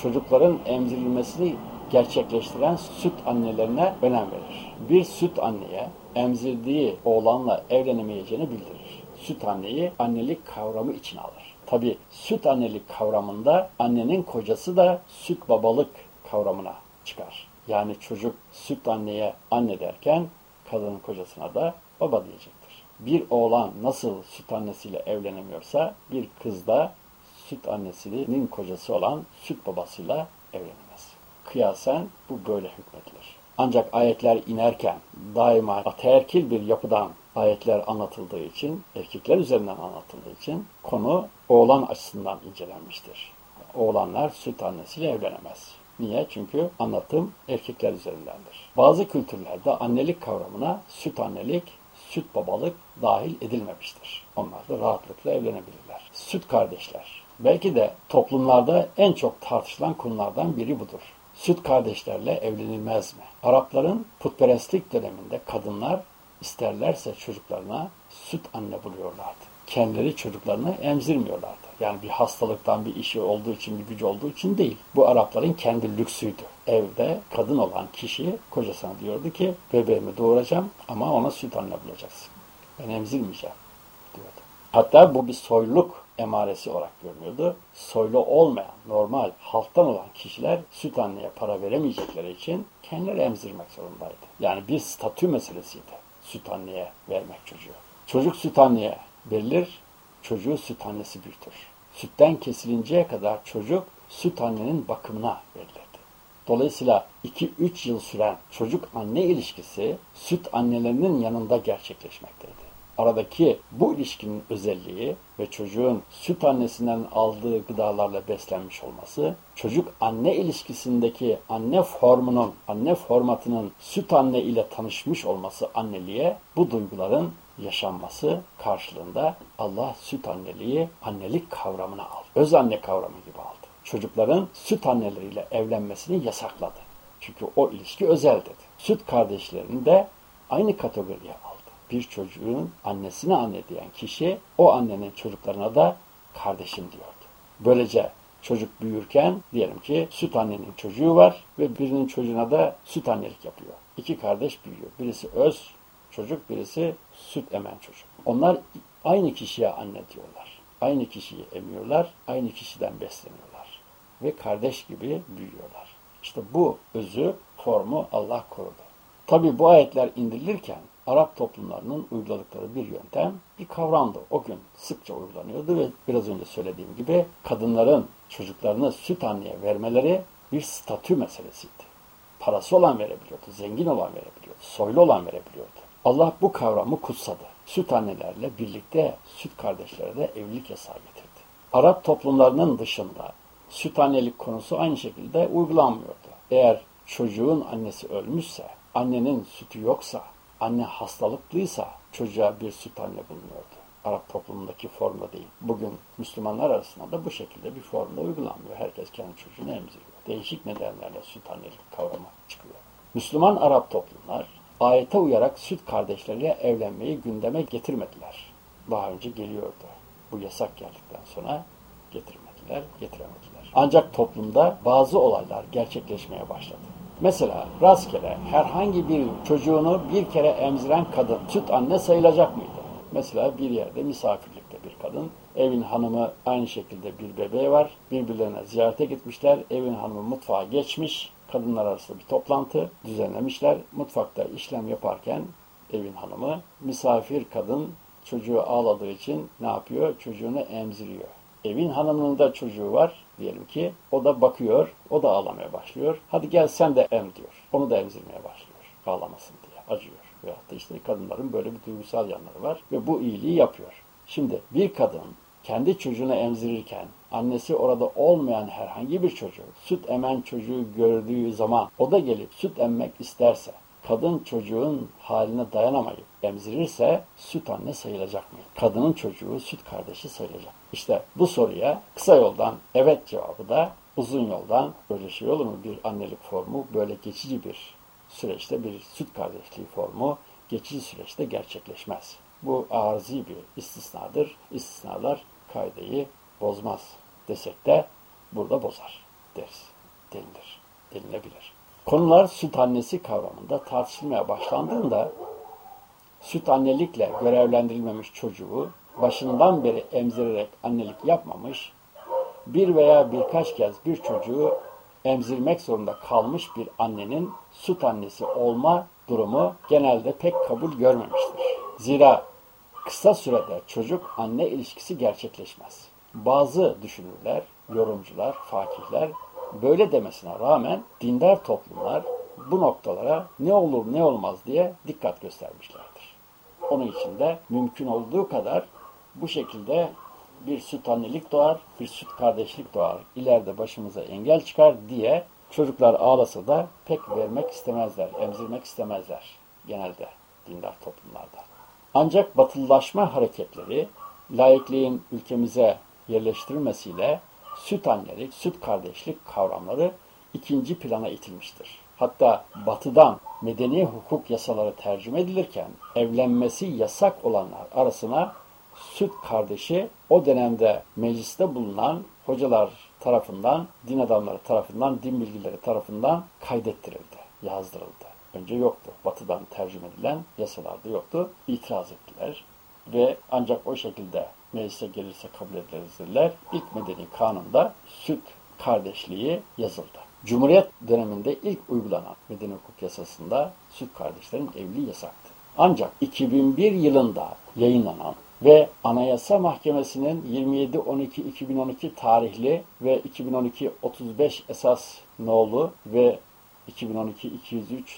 çocukların emzirilmesini gerçekleştiren süt annelerine önem verir. Bir süt anneye emzirdiği oğlanla evlenemeyeceğini bildirir. Süt anneyi annelik kavramı için alır. Tabi süt annelik kavramında annenin kocası da süt babalık kavramına çıkar. Yani çocuk süt anneye anne derken kadının kocasına da baba diyecektir. Bir oğlan nasıl süt annesiyle evlenemiyorsa bir kız da süt annesinin kocası olan süt babasıyla evlenemez. Kıyasen bu böyle hükmedilir. Ancak ayetler inerken daima ataerkil bir yapıdan ayetler anlatıldığı için, erkekler üzerinden anlatıldığı için konu oğlan açısından incelenmiştir. Oğlanlar süt annesiyle evlenemez. Niye? Çünkü anlatım erkekler üzerindendir. Bazı kültürlerde annelik kavramına süt annelik, süt babalık dahil edilmemiştir. Onlar da rahatlıkla evlenebilirler. Süt kardeşler. Belki de toplumlarda en çok tartışılan konulardan biri budur. Süt kardeşlerle evlenilmez mi? Arapların putperestlik döneminde kadınlar isterlerse çocuklarına süt anne buluyorlardı. Kendileri çocuklarını emzirmiyorlardı. Yani bir hastalıktan bir işi olduğu için, bir gücü olduğu için değil. Bu Arapların kendi lüksüydü. Evde kadın olan kişi kocasına diyordu ki bebeğimi doğuracağım ama ona süt anne bulacaksın. Ben emzirmeyeceğim diyordu. Hatta bu bir soyluk emaresi olarak görünüyordu. Soylu olmayan, normal, halktan olan kişiler süt anneye para veremeyecekleri için kendileri emzirmek zorundaydı. Yani bir statü meselesiydi süt anneye vermek çocuğu. Çocuk süt anneye verilir, çocuğu süt annesi büyütür. sütten kesilinceye kadar çocuk süt annenin bakımına verilirdi. Dolayısıyla 2-3 yıl süren çocuk anne ilişkisi süt annelerinin yanında gerçekleşmekteydi. Aradaki bu ilişkinin özelliği ve çocuğun süt annesinden aldığı gıdalarla beslenmiş olması, çocuk anne ilişkisindeki anne formunun, anne formatının süt anne ile tanışmış olması anneliğe bu duyguların yaşanması karşılığında Allah süt anneliği annelik kavramına aldı. Öz anne kavramı gibi aldı. Çocukların süt anneleriyle evlenmesini yasakladı. Çünkü o ilişki özel dedi. Süt kardeşlerini de aynı kategoriye. Bir çocuğun annesine anne diyen kişi o annenin çocuklarına da kardeşim diyordu. Böylece çocuk büyürken diyelim ki süt annenin çocuğu var ve birinin çocuğuna da süt annelik yapıyor. İki kardeş büyüyor. Birisi öz çocuk, birisi süt emen çocuk. Onlar aynı kişiye anne diyorlar. Aynı kişiyi emiyorlar, aynı kişiden besleniyorlar. Ve kardeş gibi büyüyorlar. İşte bu özü, formu Allah korudu. Tabi bu ayetler indirilirken Arap toplumlarının uyguladıkları bir yöntem, bir kavramdı. O gün sıkça uygulanıyordu ve biraz önce söylediğim gibi kadınların çocuklarını süt anneye vermeleri bir statü meselesiydi. Parası olan verebiliyordu, zengin olan verebiliyordu, soylu olan verebiliyordu. Allah bu kavramı kutsadı. Süt annelerle birlikte süt kardeşlere de evlilik yasağı getirdi. Arap toplumlarının dışında süt annelik konusu aynı şekilde uygulanmıyordu. Eğer çocuğun annesi ölmüşse, annenin sütü yoksa, anne hastalıklıysa çocuğa bir süt anne bulunuyordu. Arap toplumundaki formda değil. Bugün Müslümanlar arasında da bu şekilde bir formda uygulanmıyor. Herkes kendi çocuğunu emziriyor. Değişik nedenlerle süt annelik kavramı çıkıyor. Müslüman Arap toplumlar ayete uyarak süt kardeşleriyle evlenmeyi gündeme getirmediler. Daha önce geliyordu. Bu yasak geldikten sonra getirmediler, getiremediler. Ancak toplumda bazı olaylar gerçekleşmeye başladı. Mesela rastgele herhangi bir çocuğunu bir kere emziren kadın süt anne sayılacak mıydı? Mesela bir yerde misafirlikte bir kadın, evin hanımı aynı şekilde bir bebeği var, birbirlerine ziyarete gitmişler, evin hanımı mutfağa geçmiş, kadınlar arasında bir toplantı düzenlemişler. Mutfakta işlem yaparken evin hanımı misafir kadın çocuğu ağladığı için ne yapıyor? Çocuğunu emziriyor. Evin hanımının da çocuğu var diyelim ki. O da bakıyor, o da ağlamaya başlıyor. Hadi gel sen de em diyor. Onu da emzirmeye başlıyor. Ağlamasın diye. Acıyor. Veyahut da işte kadınların böyle bir duygusal yanları var ve bu iyiliği yapıyor. Şimdi bir kadın kendi çocuğunu emzirirken annesi orada olmayan herhangi bir çocuk süt emen çocuğu gördüğü zaman o da gelip süt emmek isterse kadın çocuğun haline dayanamayıp emzirirse süt anne sayılacak mı? Kadının çocuğu süt kardeşi sayılacak. İşte bu soruya kısa yoldan evet cevabı da uzun yoldan böyle şey olur mu? Bir annelik formu böyle geçici bir süreçte bir süt kardeşliği formu geçici süreçte gerçekleşmez. Bu arzi bir istisnadır. İstisnalar kaideyi bozmaz desek de burada bozar deriz, denilir, denilebilir. Konular süt annesi kavramında tartışılmaya başlandığında süt annelikle görevlendirilmemiş çocuğu başından beri emzirerek annelik yapmamış, bir veya birkaç kez bir çocuğu emzirmek zorunda kalmış bir annenin süt annesi olma durumu genelde pek kabul görmemiştir. Zira kısa sürede çocuk anne ilişkisi gerçekleşmez. Bazı düşünürler, yorumcular, fakirler böyle demesine rağmen dindar toplumlar bu noktalara ne olur ne olmaz diye dikkat göstermişlerdir. Onun için de mümkün olduğu kadar bu şekilde bir süt annelik doğar, bir süt kardeşlik doğar, ileride başımıza engel çıkar diye çocuklar ağlasa da pek vermek istemezler, emzirmek istemezler genelde dindar toplumlarda. Ancak batılılaşma hareketleri laikliğin ülkemize yerleştirilmesiyle süt annelik, süt kardeşlik kavramları ikinci plana itilmiştir. Hatta batıdan medeni hukuk yasaları tercüme edilirken evlenmesi yasak olanlar arasına süt kardeşi o dönemde mecliste bulunan hocalar tarafından, din adamları tarafından, din bilgileri tarafından kaydettirildi, yazdırıldı. Önce yoktu. Batıdan tercüme edilen yasalarda yoktu. İtiraz ettiler ve ancak o şekilde meclise gelirse kabul edilirler. İlk medeni kanunda süt kardeşliği yazıldı. Cumhuriyet döneminde ilk uygulanan medeni hukuk yasasında süt kardeşlerin evliliği yasaktı. Ancak 2001 yılında yayınlanan ve Anayasa Mahkemesi'nin 27-12-2012 tarihli ve 2012-35 esas nolu ve 2012-203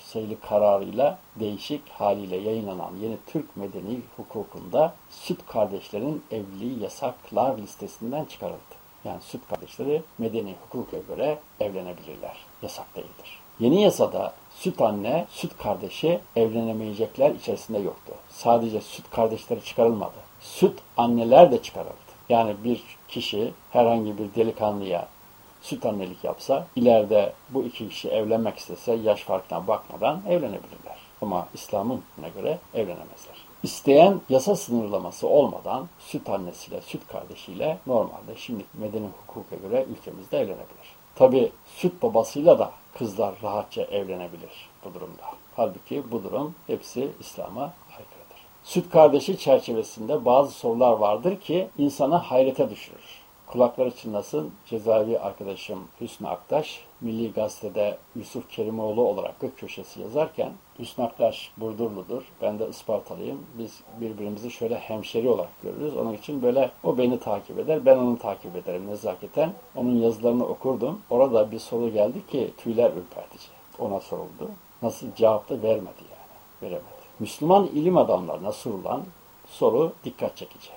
sayılı kararıyla değişik haliyle yayınlanan yeni Türk Medeni Hukukunda süt kardeşlerin evliliği yasaklar listesinden çıkarıldı. Yani süt kardeşleri medeni hukuka göre evlenebilirler. Yasak değildir. Yeni yasada süt anne, süt kardeşi evlenemeyecekler içerisinde yoktu. Sadece süt kardeşleri çıkarılmadı. Süt anneler de çıkarıldı. Yani bir kişi herhangi bir delikanlıya süt annelik yapsa, ileride bu iki kişi evlenmek istese yaş farkına bakmadan evlenebilirler. Ama İslam'ın göre evlenemezler. İsteyen yasa sınırlaması olmadan süt annesiyle, süt kardeşiyle normalde şimdi medeni hukuka göre ülkemizde evlenebilir. Tabi süt babasıyla da kızlar rahatça evlenebilir bu durumda. Halbuki bu durum hepsi İslam'a. Süt kardeşi çerçevesinde bazı sorular vardır ki insanı hayrete düşürür. Kulakları çınlasın cezaevi arkadaşım Hüsnü Aktaş, Milli Gazete'de Yusuf Kerimoğlu olarak gök köşesi yazarken Hüsnü Aktaş Burdurludur, ben de Ispartalıyım. Biz birbirimizi şöyle hemşeri olarak görürüz. Onun için böyle o beni takip eder, ben onu takip ederim nezaketen. Onun yazılarını okurdum. Orada bir soru geldi ki tüyler ürpertici. Ona soruldu. Nasıl cevap da vermedi yani. Veremedi. Müslüman ilim adamlarına sorulan soru dikkat çekici.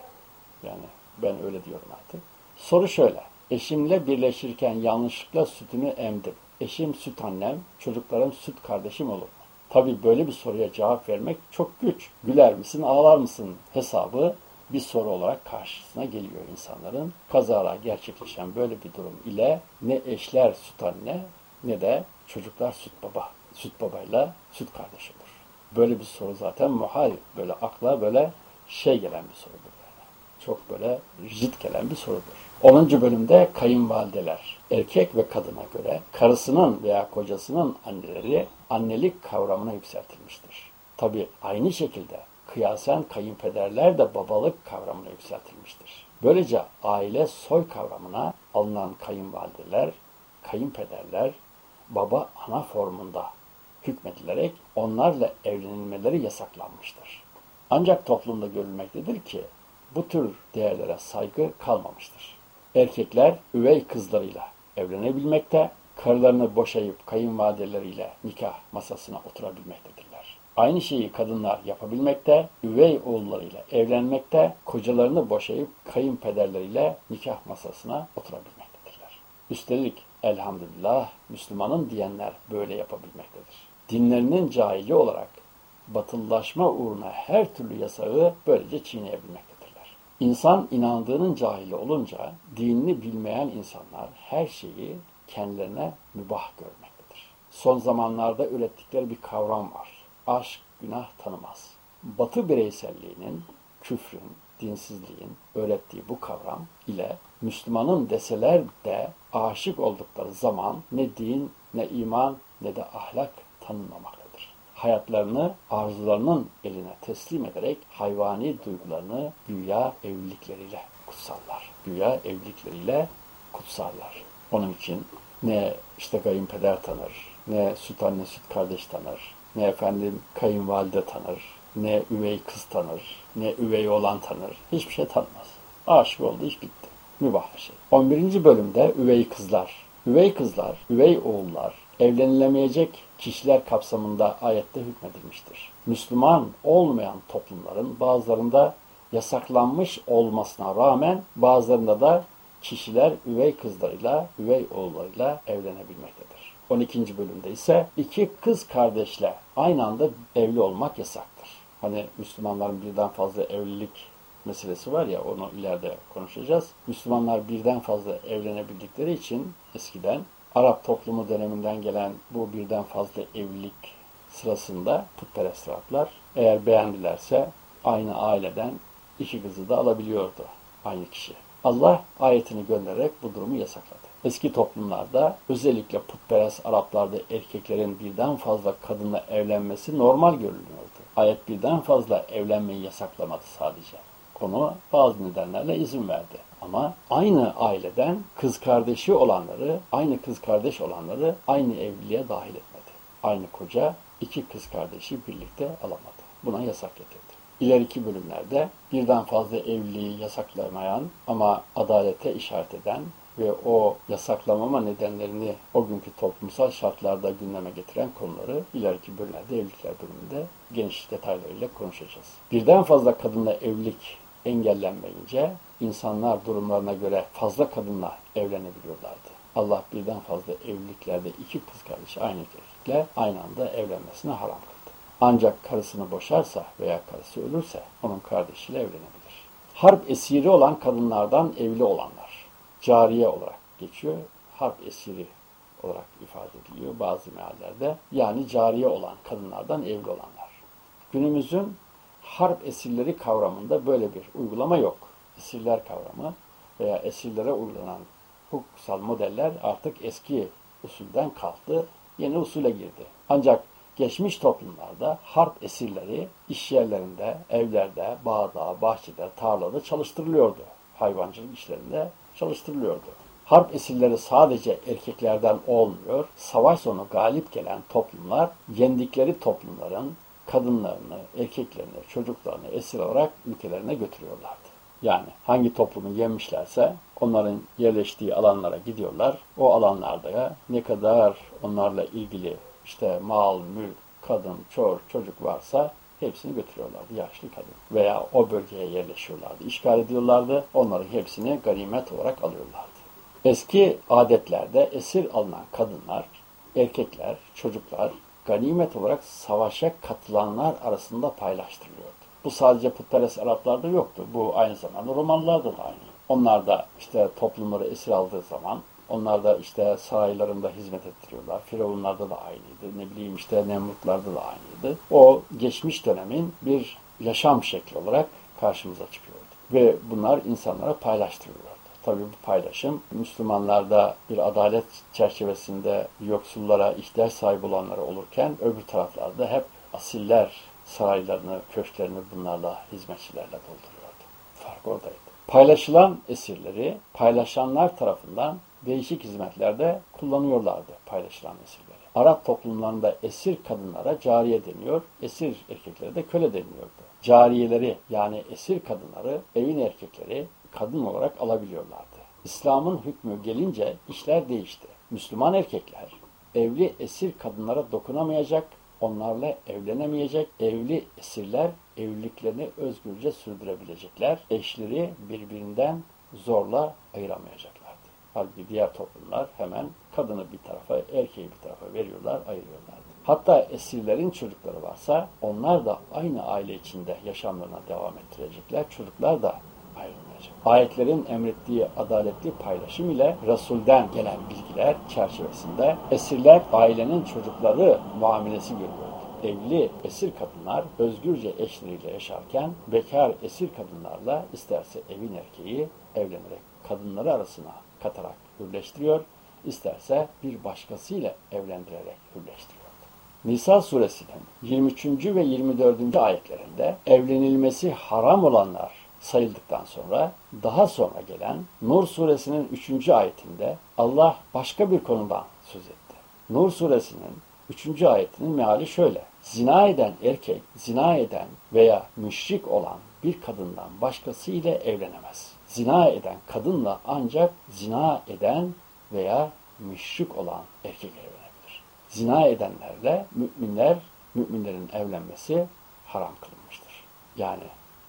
Yani ben öyle diyorum artık. Soru şöyle. Eşimle birleşirken yanlışlıkla sütünü emdim. Eşim süt annem, çocuklarım süt kardeşim olur mu? Tabii böyle bir soruya cevap vermek çok güç. Güler misin, ağlar mısın hesabı bir soru olarak karşısına geliyor insanların. Kazara gerçekleşen böyle bir durum ile ne eşler süt anne ne de çocuklar süt baba. Süt babayla süt kardeş olur. Böyle bir soru zaten muhal. Böyle akla böyle şey gelen bir sorudur. Yani. Çok böyle rigid gelen bir sorudur. 10. bölümde kayınvalideler erkek ve kadına göre karısının veya kocasının anneleri annelik kavramına yükseltilmiştir. Tabi aynı şekilde kıyasen kayınpederler de babalık kavramına yükseltilmiştir. Böylece aile soy kavramına alınan kayınvalideler, kayınpederler baba ana formunda hükmedilerek onlarla evlenilmeleri yasaklanmıştır. Ancak toplumda görülmektedir ki bu tür değerlere saygı kalmamıştır. Erkekler üvey kızlarıyla evlenebilmekte, karılarını boşayıp kayınvalideleriyle nikah masasına oturabilmektedirler. Aynı şeyi kadınlar yapabilmekte, üvey oğullarıyla evlenmekte, kocalarını boşayıp kayınpederleriyle nikah masasına oturabilmektedirler. Üstelik elhamdülillah Müslümanın diyenler böyle yapabilmektedir. Dinlerinin cahili olarak batıllaşma uğruna her türlü yasağı böylece çiğneyebilmektedir. İnsan inandığının cahili olunca dinini bilmeyen insanlar her şeyi kendilerine mübah görmektedir. Son zamanlarda ürettikleri bir kavram var. Aşk günah tanımaz. Batı bireyselliğinin, küfrün, dinsizliğin öğrettiği bu kavram ile Müslümanın deseler de aşık oldukları zaman ne din, ne iman, ne de ahlak tanınmamak hayatlarını arzularının eline teslim ederek hayvani duygularını güya evlilikleriyle kutsallar. Güya evlilikleriyle kutsarlar. Onun için ne işte kayınpeder tanır, ne süt anne süt kardeş tanır, ne efendim kayınvalide tanır, ne üvey kız tanır, ne üvey olan tanır. Hiçbir şey tanımaz. Aşık oldu, iş bitti. Mübah bir şey. 11. bölümde üvey kızlar. Üvey kızlar, üvey oğullar, evlenilemeyecek kişiler kapsamında ayette hükmedilmiştir. Müslüman olmayan toplumların bazılarında yasaklanmış olmasına rağmen bazılarında da kişiler üvey kızlarıyla, üvey oğullarıyla evlenebilmektedir. 12. bölümde ise iki kız kardeşle aynı anda evli olmak yasaktır. Hani Müslümanların birden fazla evlilik meselesi var ya onu ileride konuşacağız. Müslümanlar birden fazla evlenebildikleri için eskiden Arap toplumu döneminden gelen bu birden fazla evlilik sırasında putperest Araplar eğer beğendilerse aynı aileden iki kızı da alabiliyordu aynı kişi. Allah ayetini göndererek bu durumu yasakladı. Eski toplumlarda özellikle putperest Araplarda erkeklerin birden fazla kadınla evlenmesi normal görülüyordu. Ayet birden fazla evlenmeyi yasaklamadı sadece. Konu bazı nedenlerle izin verdi. Ama aynı aileden kız kardeşi olanları, aynı kız kardeş olanları aynı evliliğe dahil etmedi. Aynı koca iki kız kardeşi birlikte alamadı. Buna yasak getirdi. İleriki bölümlerde birden fazla evliliği yasaklamayan ama adalete işaret eden ve o yasaklamama nedenlerini o günkü toplumsal şartlarda gündeme getiren konuları ileriki bölümlerde evlilikler bölümünde geniş detaylarıyla konuşacağız. Birden fazla kadınla evlilik engellenmeyince insanlar durumlarına göre fazla kadınla evlenebiliyorlardı. Allah birden fazla evliliklerde iki kız kardeş aynı erkekle aynı anda evlenmesine haram kıldı. Ancak karısını boşarsa veya karısı ölürse onun kardeşiyle evlenebilir. Harp esiri olan kadınlardan evli olanlar cariye olarak geçiyor. Harp esiri olarak ifade ediliyor bazı meallerde. Yani cariye olan kadınlardan evli olanlar. Günümüzün harp esirleri kavramında böyle bir uygulama yok. Esirler kavramı veya esirlere uygulanan hukuksal modeller artık eski usulden kalktı, yeni usule girdi. Ancak geçmiş toplumlarda harp esirleri iş yerlerinde, evlerde, bağda, bahçede, tarlada çalıştırılıyordu. Hayvancılık işlerinde çalıştırılıyordu. Harp esirleri sadece erkeklerden olmuyor, savaş sonu galip gelen toplumlar, yendikleri toplumların kadınlarını, erkeklerini, çocuklarını esir olarak ülkelerine götürüyorlardı. Yani hangi toplumu yenmişlerse onların yerleştiği alanlara gidiyorlar. O alanlarda ne kadar onlarla ilgili işte mal, mülk, kadın, çor, çocuk varsa hepsini götürüyorlardı yaşlı kadın. Veya o bölgeye yerleşiyorlardı. işgal ediyorlardı. Onların hepsini ganimet olarak alıyorlardı. Eski adetlerde esir alınan kadınlar, erkekler, çocuklar ganimet olarak savaşa katılanlar arasında paylaştırılıyordu. Bu sadece putperest Araplarda yoktu. Bu aynı zamanda Romalılarda da aynı. Onlar da işte toplumları esir aldığı zaman onlar da işte saraylarında hizmet ettiriyorlar. Firavunlarda da aynıydı. Ne bileyim işte Nemrutlarda da aynıydı. O geçmiş dönemin bir yaşam şekli olarak karşımıza çıkıyordu. Ve bunlar insanlara paylaştırılıyordu. Tabii bu paylaşım Müslümanlarda bir adalet çerçevesinde yoksullara ihtiyaç sahibi olanlara olurken öbür taraflarda hep asiller saraylarını, köşklerini bunlarla, hizmetçilerle dolduruyordu. Fark oradaydı. Paylaşılan esirleri paylaşanlar tarafından değişik hizmetlerde kullanıyorlardı paylaşılan esirleri. Arap toplumlarında esir kadınlara cariye deniyor, esir erkeklere de köle deniyordu. Cariyeleri yani esir kadınları evin erkekleri kadın olarak alabiliyorlardı. İslam'ın hükmü gelince işler değişti. Müslüman erkekler evli esir kadınlara dokunamayacak, onlarla evlenemeyecek, evli esirler evliliklerini özgürce sürdürebilecekler, eşleri birbirinden zorla ayıramayacaklardı. Halbuki diğer toplumlar hemen kadını bir tarafa, erkeği bir tarafa veriyorlar, ayırıyorlardı. Hatta esirlerin çocukları varsa onlar da aynı aile içinde yaşamlarına devam ettirecekler. Çocuklar da ayrılmayacak. Ayetlerin emrettiği adaletli paylaşım ile Resul'den gelen bilgiler çerçevesinde esirler ailenin çocukları muamelesi görüyordu. Evli esir kadınlar özgürce eşleriyle yaşarken bekar esir kadınlarla isterse evin erkeği evlenerek kadınları arasına katarak hürleştiriyor, isterse bir başkasıyla evlendirerek hürleştiriyordu. Nisa suresinin 23. ve 24. ayetlerinde evlenilmesi haram olanlar sayıldıktan sonra daha sonra gelen Nur suresinin 3. ayetinde Allah başka bir konudan söz etti. Nur suresinin 3. ayetinin meali şöyle. Zina eden erkek, zina eden veya müşrik olan bir kadından başkası ile evlenemez. Zina eden kadınla ancak zina eden veya müşrik olan erkek evlenebilir. Zina edenlerle müminler, müminlerin evlenmesi haram kılınmıştır. Yani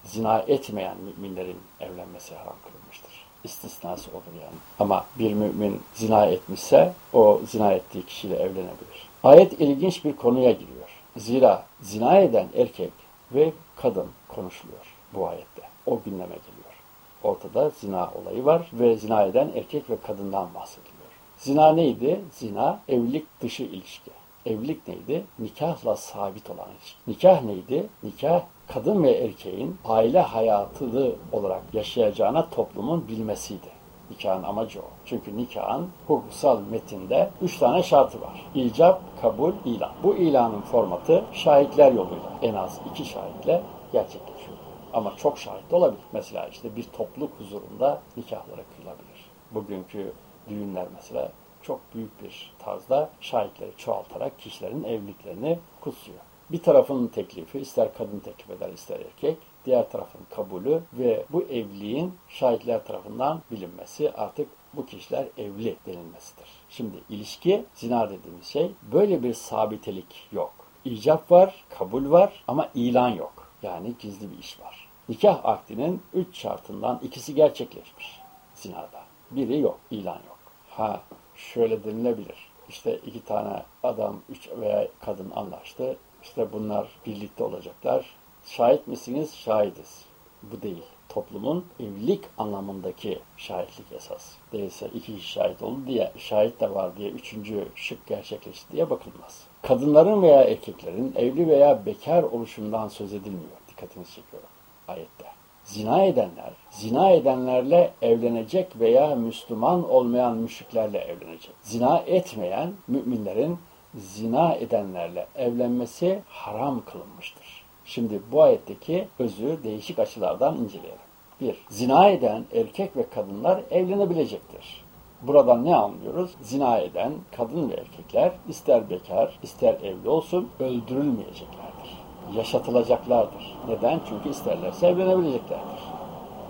zina etmeyen müminlerin evlenmesi haram kılınmıştır. İstisnası olur yani. Ama bir mümin zina etmişse o zina ettiği kişiyle evlenebilir. Ayet ilginç bir konuya giriyor. Zira zina eden erkek ve kadın konuşuluyor bu ayette. O gündeme geliyor. Ortada zina olayı var ve zina eden erkek ve kadından bahsediliyor. Zina neydi? Zina evlilik dışı ilişki. Evlilik neydi? Nikahla sabit olan ilişki. Nikah neydi? Nikah kadın ve erkeğin aile hayatı olarak yaşayacağına toplumun bilmesiydi. Nikahın amacı o. Çünkü nikahın hukuksal metinde üç tane şartı var. İcap, kabul, ilan. Bu ilanın formatı şahitler yoluyla en az iki şahitle gerçekleşiyor. Ama çok şahit olabilir. Mesela işte bir topluluk huzurunda nikahları kıyılabilir. Bugünkü düğünler mesela çok büyük bir tarzda şahitleri çoğaltarak kişilerin evliliklerini kutsuyor. Bir tarafın teklifi ister kadın teklif eder ister erkek. Diğer tarafın kabulü ve bu evliliğin şahitler tarafından bilinmesi artık bu kişiler evli denilmesidir. Şimdi ilişki, zina dediğimiz şey böyle bir sabitelik yok. İcap var, kabul var ama ilan yok. Yani gizli bir iş var. Nikah akdinin üç şartından ikisi gerçekleşmiş zinada. Biri yok, ilan yok. Ha şöyle denilebilir. İşte iki tane adam, üç veya kadın anlaştı. İşte bunlar birlikte olacaklar. Şahit misiniz? Şahidiz. Bu değil. Toplumun evlilik anlamındaki şahitlik esas. Değilse iki kişi şahit oldu diye, şahit de var diye üçüncü şık gerçekleşti diye bakılmaz. Kadınların veya erkeklerin evli veya bekar oluşundan söz edilmiyor. Dikkatinizi çekiyorum ayette. Zina edenler, zina edenlerle evlenecek veya Müslüman olmayan müşriklerle evlenecek. Zina etmeyen müminlerin zina edenlerle evlenmesi haram kılınmıştır. Şimdi bu ayetteki özü değişik açılardan inceleyelim. Bir, zina eden erkek ve kadınlar evlenebilecektir. Buradan ne anlıyoruz? Zina eden kadın ve erkekler ister bekar ister evli olsun öldürülmeyeceklerdir. Yaşatılacaklardır. Neden? Çünkü isterlerse evlenebileceklerdir.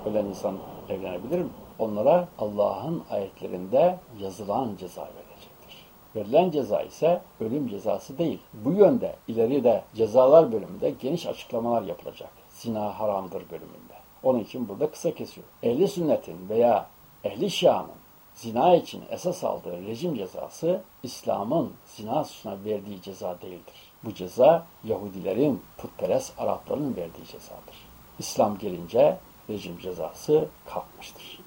Ölen insan evlenebilir mi? Onlara Allah'ın ayetlerinde yazılan ceza verilecektir. Verilen ceza ise ölüm cezası değil. Bu yönde ileride cezalar bölümünde geniş açıklamalar yapılacak. Zina haramdır bölümünde. Onun için burada kısa kesiyor. Ehli sünnetin veya ehli şianın zina için esas aldığı rejim cezası İslam'ın zina suçuna verdiği ceza değildir. Bu ceza Yahudilerin, putperest Arapların verdiği cezadır. İslam gelince rejim cezası kalkmıştır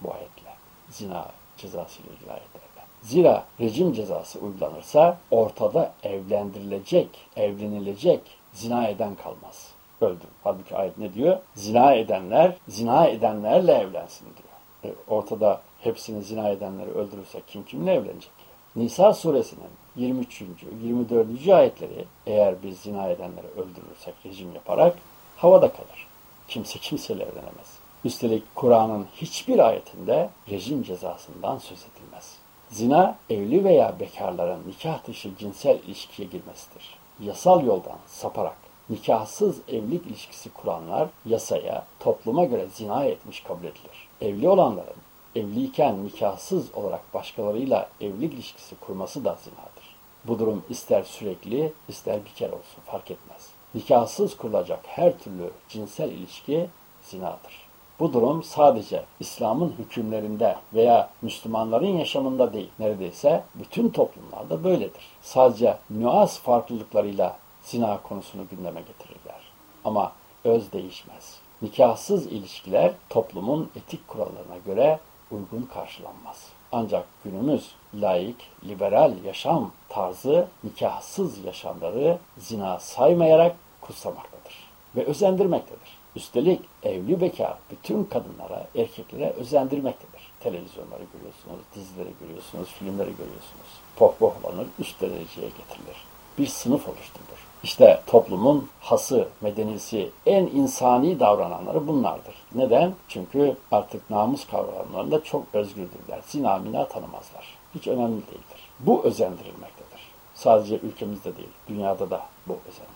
bu ayetle. Zina cezası ile ilgili ayetlerle. Zira rejim cezası uygulanırsa ortada evlendirilecek, evlenilecek zina eden kalmaz. Öldür. Halbuki ayet ne diyor? Zina edenler, zina edenlerle evlensin diyor. E, ortada hepsini zina edenleri öldürürsek kim kimle evlenecek? Nisa suresinin 23. 24. ayetleri eğer biz zina edenleri öldürürsek rejim yaparak havada kalır. Kimse kimseyle evlenemez. Üstelik Kur'an'ın hiçbir ayetinde rejim cezasından söz edilmez. Zina, evli veya bekarların nikah dışı cinsel ilişkiye girmesidir. Yasal yoldan saparak nikahsız evlilik ilişkisi kuranlar yasaya, topluma göre zina etmiş kabul edilir. Evli olanların evliyken nikahsız olarak başkalarıyla evlilik ilişkisi kurması da zinadır. Bu durum ister sürekli ister bir kere olsun fark etmez. Nikahsız kurulacak her türlü cinsel ilişki zinadır. Bu durum sadece İslam'ın hükümlerinde veya Müslümanların yaşamında değil, neredeyse bütün toplumlarda böyledir. Sadece nüans farklılıklarıyla zina konusunu gündeme getirirler. Ama öz değişmez. Nikahsız ilişkiler toplumun etik kurallarına göre uygun karşılanmaz. Ancak günümüz laik, liberal yaşam tarzı nikahsız yaşamları zina saymayarak kutsamaktadır ve özendirmektedir. Üstelik evli bekar bütün kadınlara, erkeklere özendirmektedir. Televizyonları görüyorsunuz, dizileri görüyorsunuz, filmleri görüyorsunuz. Pohpohlanır, üst dereceye getirilir. Bir sınıf oluşturulur. İşte toplumun hası, medenisi, en insani davrananları bunlardır. Neden? Çünkü artık namus kavramlarında çok özgürdürler. Zina mina tanımazlar. Hiç önemli değildir. Bu özendirilmektedir. Sadece ülkemizde değil, dünyada da bu özendirilmektedir.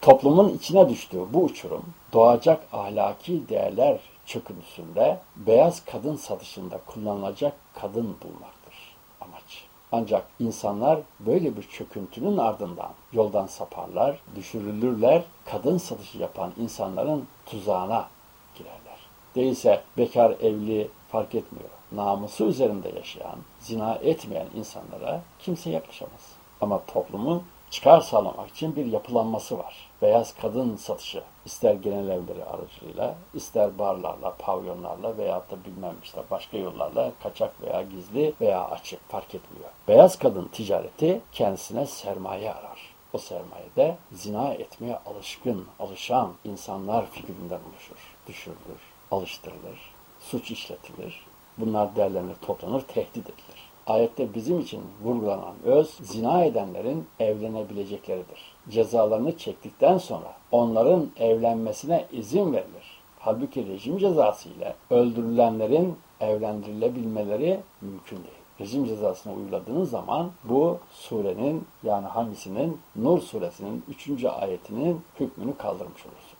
Toplumun içine düştüğü bu uçurum, doğacak ahlaki değerler çöküntüsünde beyaz kadın satışında kullanılacak kadın bulmaktır amaç. Ancak insanlar böyle bir çöküntünün ardından yoldan saparlar, düşürülürler, kadın satışı yapan insanların tuzağına girerler. Değilse bekar, evli fark etmiyor. Namusu üzerinde yaşayan, zina etmeyen insanlara kimse yaklaşamaz. Ama toplumun çıkar sağlamak için bir yapılanması var. Beyaz kadın satışı ister genel evleri aracılığıyla, ister barlarla, pavyonlarla veya da bilmem işte başka yollarla kaçak veya gizli veya açık fark etmiyor. Beyaz kadın ticareti kendisine sermaye arar. O sermayede zina etmeye alışkın, alışan insanlar figüründen oluşur, düşürülür, alıştırılır, suç işletilir. Bunlar değerlenir, toplanır, tehdit edilir. Ayette bizim için vurgulanan öz, zina edenlerin evlenebilecekleridir. Cezalarını çektikten sonra onların evlenmesine izin verilir. Halbuki rejim cezası ile öldürülenlerin evlendirilebilmeleri mümkün değildir. rejim cezasını uyguladığınız zaman bu surenin yani hangisinin? Nur suresinin 3. ayetinin hükmünü kaldırmış olursunuz.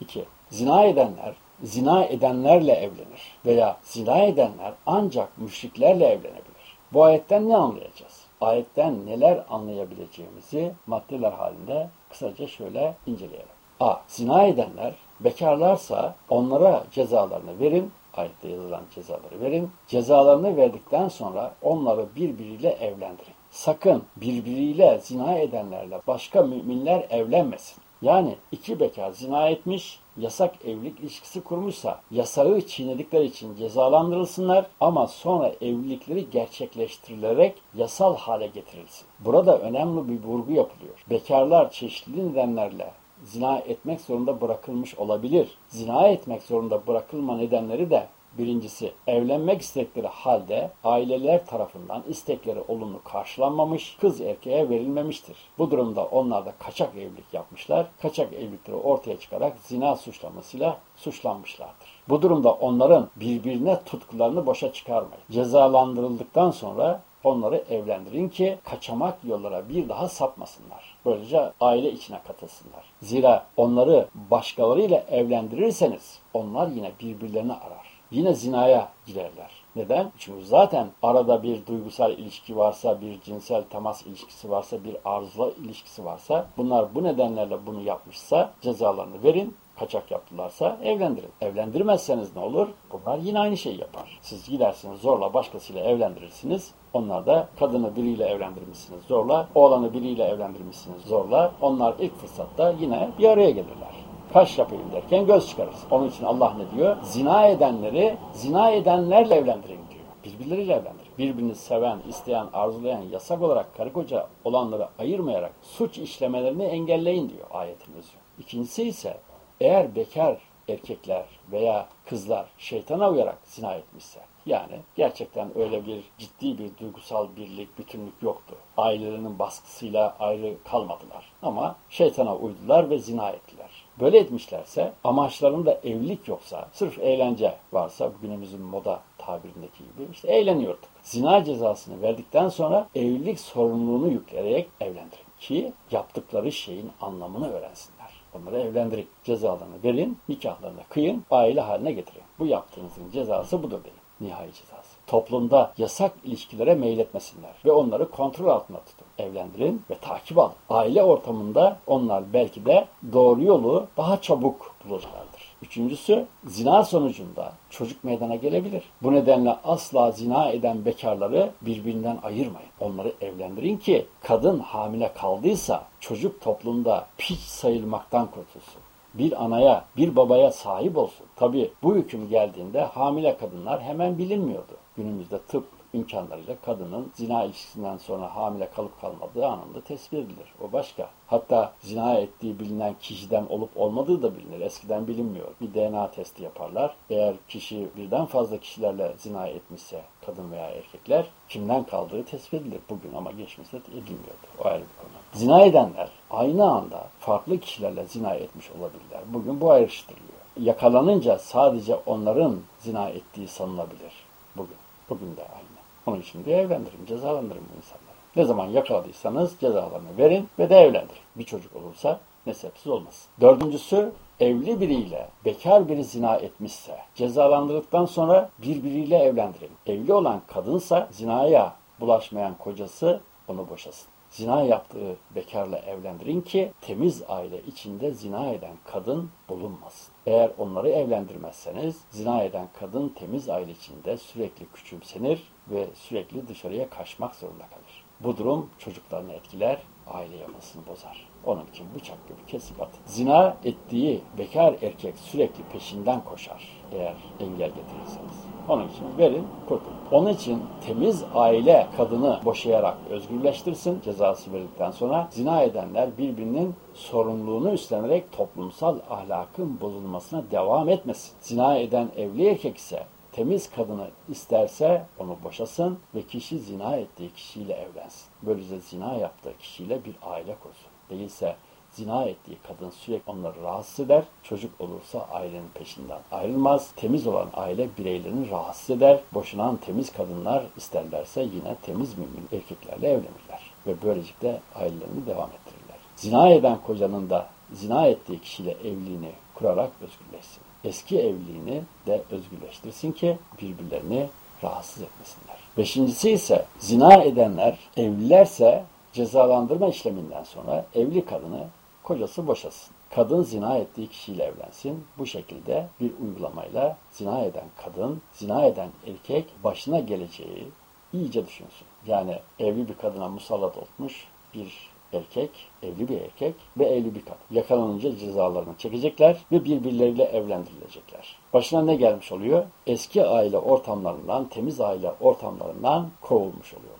2. Zina edenler zina edenlerle evlenir veya zina edenler ancak müşriklerle evlenebilir. Bu ayetten ne anlayacağız? Ayetten neler anlayabileceğimizi maddeler halinde kısaca şöyle inceleyelim. A. Zina edenler bekarlarsa onlara cezalarını verin, ayette yazılan cezaları verin. Cezalarını verdikten sonra onları birbiriyle evlendirin. Sakın birbiriyle zina edenlerle başka müminler evlenmesin. Yani iki bekar zina etmiş, yasak evlilik ilişkisi kurmuşsa yasağı çiğnedikleri için cezalandırılsınlar ama sonra evlilikleri gerçekleştirilerek yasal hale getirilsin. Burada önemli bir vurgu yapılıyor. Bekarlar çeşitli nedenlerle zina etmek zorunda bırakılmış olabilir. Zina etmek zorunda bırakılma nedenleri de Birincisi, evlenmek istekleri halde aileler tarafından istekleri olumlu karşılanmamış, kız erkeğe verilmemiştir. Bu durumda onlar da kaçak evlilik yapmışlar, kaçak evlilikleri ortaya çıkarak zina suçlamasıyla suçlanmışlardır. Bu durumda onların birbirine tutkularını boşa çıkarmayın. Cezalandırıldıktan sonra onları evlendirin ki kaçamak yollara bir daha sapmasınlar. Böylece aile içine katılsınlar. Zira onları başkalarıyla evlendirirseniz onlar yine birbirlerini arar. Yine zinaya girerler. Neden? Çünkü zaten arada bir duygusal ilişki varsa, bir cinsel temas ilişkisi varsa, bir arzula ilişkisi varsa, bunlar bu nedenlerle bunu yapmışsa cezalarını verin, kaçak yaptılarsa evlendirin. Evlendirmezseniz ne olur? Bunlar yine aynı şeyi yapar. Siz gidersiniz zorla başkasıyla evlendirirsiniz. Onlar da kadını biriyle evlendirmişsiniz zorla, oğlanı biriyle evlendirmişsiniz zorla. Onlar ilk fırsatta yine bir araya gelirler kaş yapayım derken göz çıkarırsın. Onun için Allah ne diyor? Zina edenleri zina edenlerle evlendirin diyor. Birbirleriyle evlendirin. Birbirini seven, isteyen, arzulayan, yasak olarak karı koca olanları ayırmayarak suç işlemelerini engelleyin diyor ayetin özü. İkincisi ise eğer bekar erkekler veya kızlar şeytana uyarak zina etmişse, yani gerçekten öyle bir ciddi bir duygusal birlik, bütünlük yoktu. Ailelerinin baskısıyla ayrı kalmadılar. Ama şeytana uydular ve zina ettiler. Böyle etmişlerse amaçlarında evlilik yoksa, sırf eğlence varsa bugünümüzün moda tabirindeki gibi işte eğleniyorduk. Zina cezasını verdikten sonra evlilik sorumluluğunu yükleyerek evlendirin ki yaptıkları şeyin anlamını öğrensinler. Onları evlendirin, cezalarını verin, nikahlarını kıyın, aile haline getirin. Bu yaptığınızın cezası budur deyin. Nihai cezası. Toplumda yasak ilişkilere meyletmesinler ve onları kontrol altında tutun evlendirin ve takip alın. Aile ortamında onlar belki de doğru yolu daha çabuk bulacaklardır. Üçüncüsü zina sonucunda çocuk meydana gelebilir. Bu nedenle asla zina eden bekarları birbirinden ayırmayın. Onları evlendirin ki kadın hamile kaldıysa çocuk toplumda piç sayılmaktan kurtulsun bir anaya, bir babaya sahip olsun. Tabi bu hüküm geldiğinde hamile kadınlar hemen bilinmiyordu. Günümüzde tıp imkanlarıyla kadının zina ilişkisinden sonra hamile kalıp kalmadığı anında tespit edilir. O başka. Hatta zina ettiği bilinen kişiden olup olmadığı da bilinir. Eskiden bilinmiyor. Bir DNA testi yaparlar. Eğer kişi birden fazla kişilerle zina etmişse kadın veya erkekler kimden kaldığı tespit edilir bugün ama geçmişte edilmiyordu. O ayrı bir konu. Zina edenler aynı anda farklı kişilerle zina etmiş olabilirler. Bugün bu ayrıştırılıyor. Yakalanınca sadece onların zina ettiği sanılabilir bugün. Bugün de aynı. Onun için de evlendirin, cezalandırın bu insanları. Ne zaman yakaladıysanız cezalarını verin ve de evlendirin. Bir çocuk olursa nesepsiz olmasın. Dördüncüsü evli biriyle bekar biri zina etmişse cezalandırdıktan sonra birbiriyle evlendirin. Evli olan kadınsa zinaya bulaşmayan kocası onu boşasın. Zina yaptığı bekarla evlendirin ki temiz aile içinde zina eden kadın bulunmasın. Eğer onları evlendirmezseniz zina eden kadın temiz aile içinde sürekli küçümsenir ve sürekli dışarıya kaçmak zorunda kalır. Bu durum çocuklarını etkiler, aile yapısını bozar. Onun için bıçak gibi kesip atın. Zina ettiği bekar erkek sürekli peşinden koşar eğer engel getirirseniz. Onun için verin, kurtulun. Onun için temiz aile kadını boşayarak özgürleştirsin cezası verdikten sonra zina edenler birbirinin sorumluluğunu üstlenerek toplumsal ahlakın bozulmasına devam etmesin. Zina eden evli erkek ise temiz kadını isterse onu boşasın ve kişi zina ettiği kişiyle evlensin. Böylece zina yaptığı kişiyle bir aile kursun. Değilse zina ettiği kadın sürekli onları rahatsız eder. Çocuk olursa ailenin peşinden ayrılmaz. Temiz olan aile bireylerini rahatsız eder. Boşanan temiz kadınlar isterlerse yine temiz mümin erkeklerle evlenirler. Ve böylelikle ailelerini devam ettirirler. Zina eden kocanın da zina ettiği kişiyle evliliğini kurarak özgürleşsin. Eski evliliğini de özgürleştirsin ki birbirlerini rahatsız etmesinler. Beşincisi ise zina edenler evlilerse cezalandırma işleminden sonra evli kadını kocası boşasın. Kadın zina ettiği kişiyle evlensin. Bu şekilde bir uygulamayla zina eden kadın, zina eden erkek başına geleceği iyice düşünsün. Yani evli bir kadına musallat olmuş bir erkek, evli bir erkek ve evli bir kadın. Yakalanınca cezalarını çekecekler ve birbirleriyle evlendirilecekler. Başına ne gelmiş oluyor? Eski aile ortamlarından, temiz aile ortamlarından kovulmuş oluyorlar.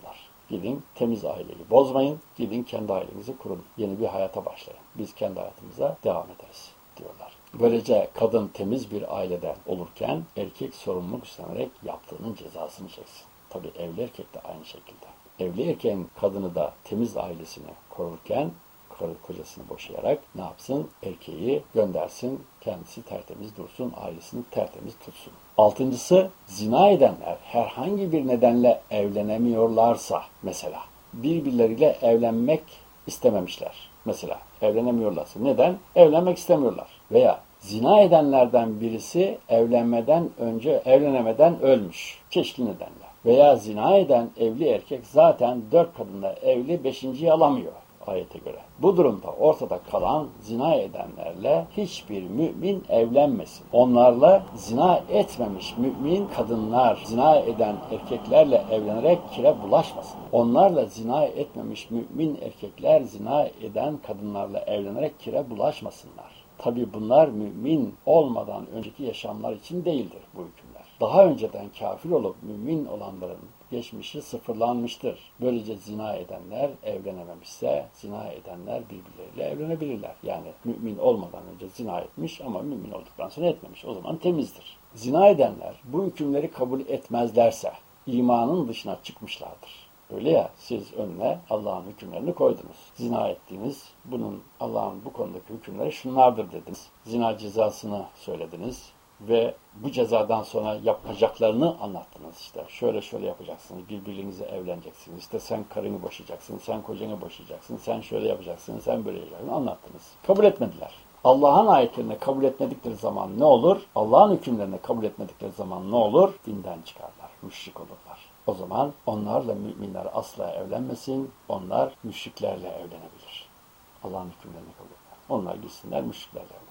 Gidin temiz aileyi bozmayın, gidin kendi ailenizi kurun, yeni bir hayata başlayın. Biz kendi hayatımıza devam ederiz diyorlar. Böylece kadın temiz bir aileden olurken erkek sorumluluk üstlenerek yaptığının cezasını çeksin. Tabi evli erkek de aynı şekilde. Evli erkeğin kadını da temiz ailesini korurken karı kocasını boşayarak ne yapsın? Erkeği göndersin, kendisi tertemiz dursun, ailesini tertemiz tutsun. Altıncısı, zina edenler herhangi bir nedenle evlenemiyorlarsa mesela, birbirleriyle evlenmek istememişler. Mesela evlenemiyorlarsa. Neden? Evlenmek istemiyorlar. Veya zina edenlerden birisi evlenmeden önce, evlenemeden ölmüş. Çeşitli nedenle. Veya zina eden evli erkek zaten dört kadınla evli beşinciyi alamıyor ayete göre. Bu durumda ortada kalan zina edenlerle hiçbir mümin evlenmesin. Onlarla zina etmemiş mümin kadınlar zina eden erkeklerle evlenerek kire bulaşmasın. Onlarla zina etmemiş mümin erkekler zina eden kadınlarla evlenerek kire bulaşmasınlar. Tabi bunlar mümin olmadan önceki yaşamlar için değildir bu hükümler. Daha önceden kafir olup mümin olanların geçmişi sıfırlanmıştır. Böylece zina edenler evlenememişse zina edenler birbirleriyle evlenebilirler. Yani mümin olmadan önce zina etmiş ama mümin olduktan sonra etmemiş. O zaman temizdir. Zina edenler bu hükümleri kabul etmezlerse imanın dışına çıkmışlardır. Öyle ya siz önüne Allah'ın hükümlerini koydunuz. Zina ettiniz. Bunun Allah'ın bu konudaki hükümleri şunlardır dediniz. Zina cezasını söylediniz ve bu cezadan sonra yapacaklarını anlattınız işte. Şöyle şöyle yapacaksınız, birbirinize evleneceksiniz, işte sen karını boşayacaksın, sen kocanı boşayacaksın, sen şöyle yapacaksın, sen böyle yapacaksın anlattınız. Kabul etmediler. Allah'ın ayetlerini kabul etmedikleri zaman ne olur? Allah'ın hükümlerini kabul etmedikleri zaman ne olur? Dinden çıkarlar, müşrik olurlar. O zaman onlarla müminler asla evlenmesin, onlar müşriklerle evlenebilir. Allah'ın hükümlerini kabul etmez. Onlar gitsinler müşriklerle evlensinler.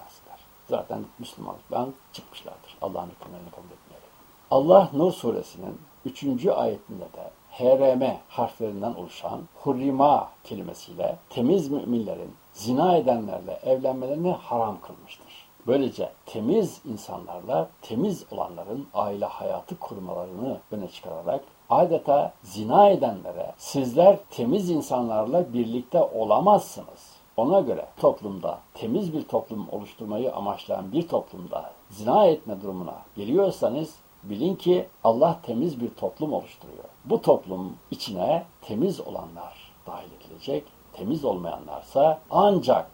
Zaten Müslümanlıktan çıkmışlardır. Allah'ın hükümlerini kabul etmeyerek. Allah Nur suresinin 3. ayetinde de HRM harflerinden oluşan hurrima kelimesiyle temiz müminlerin zina edenlerle evlenmelerini haram kılmıştır. Böylece temiz insanlarla temiz olanların aile hayatı kurmalarını öne çıkararak adeta zina edenlere sizler temiz insanlarla birlikte olamazsınız. Ona göre toplumda temiz bir toplum oluşturmayı amaçlayan bir toplumda zina etme durumuna geliyorsanız bilin ki Allah temiz bir toplum oluşturuyor. Bu toplum içine temiz olanlar dahil edilecek, temiz olmayanlarsa ancak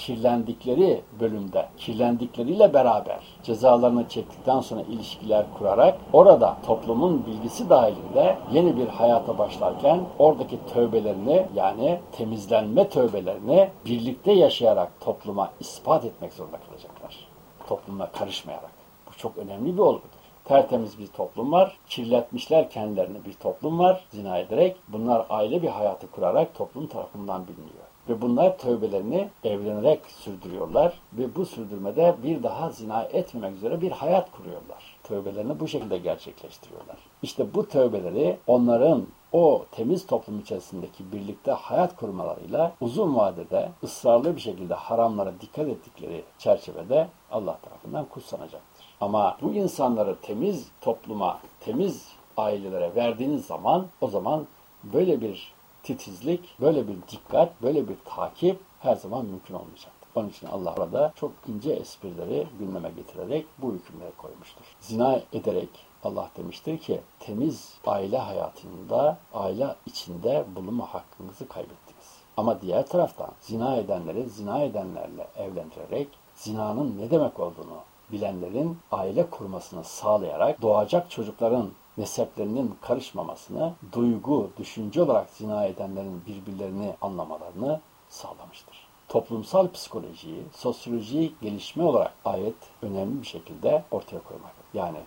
kirlendikleri bölümde, kirlendikleriyle beraber cezalarını çektikten sonra ilişkiler kurarak orada toplumun bilgisi dahilinde yeni bir hayata başlarken oradaki tövbelerini yani temizlenme tövbelerini birlikte yaşayarak topluma ispat etmek zorunda kalacaklar. Toplumla karışmayarak. Bu çok önemli bir olgudur tertemiz bir toplum var. Kirletmişler kendilerini bir toplum var zina ederek. Bunlar aile bir hayatı kurarak toplum tarafından biliniyor. Ve bunlar tövbelerini evlenerek sürdürüyorlar ve bu sürdürmede bir daha zina etmemek üzere bir hayat kuruyorlar. Tövbelerini bu şekilde gerçekleştiriyorlar. İşte bu tövbeleri onların o temiz toplum içerisindeki birlikte hayat kurmalarıyla uzun vadede ısrarlı bir şekilde haramlara dikkat ettikleri çerçevede Allah tarafından kutsanacaktır. Ama bu insanları temiz topluma, temiz ailelere verdiğiniz zaman o zaman böyle bir titizlik, böyle bir dikkat, böyle bir takip her zaman mümkün olmayacaktır. Onun için Allah burada çok ince esprileri gündeme getirerek bu hükümleri koymuştur. Zina ederek Allah demiştir ki temiz aile hayatında, aile içinde bulunma hakkınızı kaybettiniz. Ama diğer taraftan zina edenleri zina edenlerle evlendirerek zinanın ne demek olduğunu bilenlerin aile kurmasını sağlayarak doğacak çocukların neseplerinin karışmamasını, duygu, düşünce olarak zina edenlerin birbirlerini anlamalarını sağlamıştır. Toplumsal psikolojiyi, sosyolojiyi gelişme olarak ayet önemli bir şekilde ortaya koymak. Yani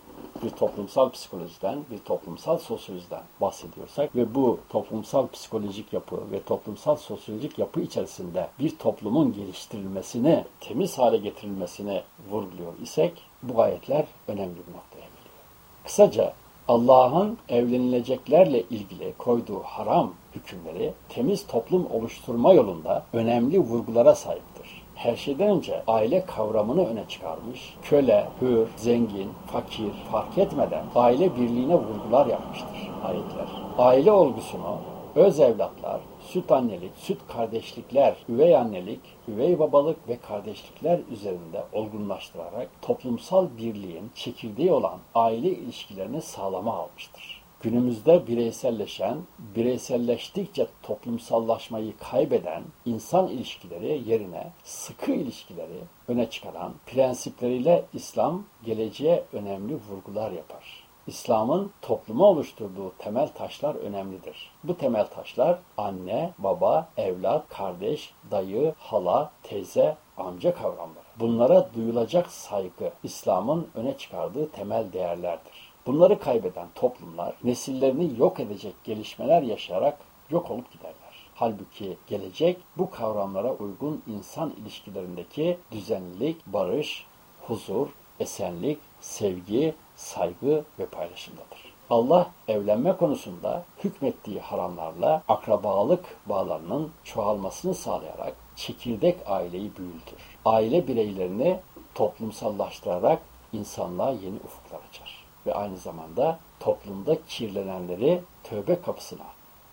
bir toplumsal psikolojiden, bir toplumsal sosyolojiden bahsediyorsak ve bu toplumsal psikolojik yapı ve toplumsal sosyolojik yapı içerisinde bir toplumun geliştirilmesini, temiz hale getirilmesini vurguluyor isek bu ayetler önemli bir noktaya geliyor. Kısaca Allah'ın evlenileceklerle ilgili koyduğu haram hükümleri temiz toplum oluşturma yolunda önemli vurgulara sahiptir. Her şeyden önce aile kavramını öne çıkarmış, köle, hür, zengin, fakir fark etmeden aile birliğine vurgular yapmıştır ayetler. Aile olgusunu öz evlatlar, süt annelik, süt kardeşlikler, üvey annelik, üvey babalık ve kardeşlikler üzerinde olgunlaştırarak toplumsal birliğin çekirdeği olan aile ilişkilerini sağlama almıştır. Günümüzde bireyselleşen, bireyselleştikçe toplumsallaşmayı kaybeden insan ilişkileri yerine sıkı ilişkileri öne çıkaran prensipleriyle İslam geleceğe önemli vurgular yapar. İslam'ın topluma oluşturduğu temel taşlar önemlidir. Bu temel taşlar anne, baba, evlat, kardeş, dayı, hala, teyze, amca kavramları. Bunlara duyulacak saygı İslam'ın öne çıkardığı temel değerlerdir. Bunları kaybeden toplumlar nesillerini yok edecek gelişmeler yaşayarak yok olup giderler. Halbuki gelecek bu kavramlara uygun insan ilişkilerindeki düzenlilik, barış, huzur, esenlik, sevgi, saygı ve paylaşımdadır. Allah evlenme konusunda hükmettiği haramlarla akrabalık bağlarının çoğalmasını sağlayarak çekirdek aileyi büyütür. Aile bireylerini toplumsallaştırarak insanlığa yeni ufuklar açar. Ve aynı zamanda toplumda kirlenenleri tövbe kapısına,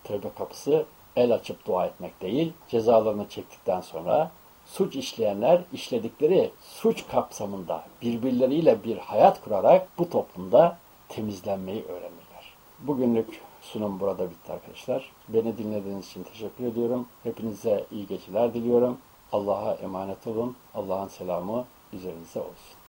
tövbe kapısı el açıp dua etmek değil, cezalarını çektikten sonra suç işleyenler işledikleri suç kapsamında birbirleriyle bir hayat kurarak bu toplumda temizlenmeyi öğrenirler. Bugünlük sunum burada bitti arkadaşlar. Beni dinlediğiniz için teşekkür ediyorum. Hepinize iyi geceler diliyorum. Allah'a emanet olun. Allah'ın selamı üzerinize olsun.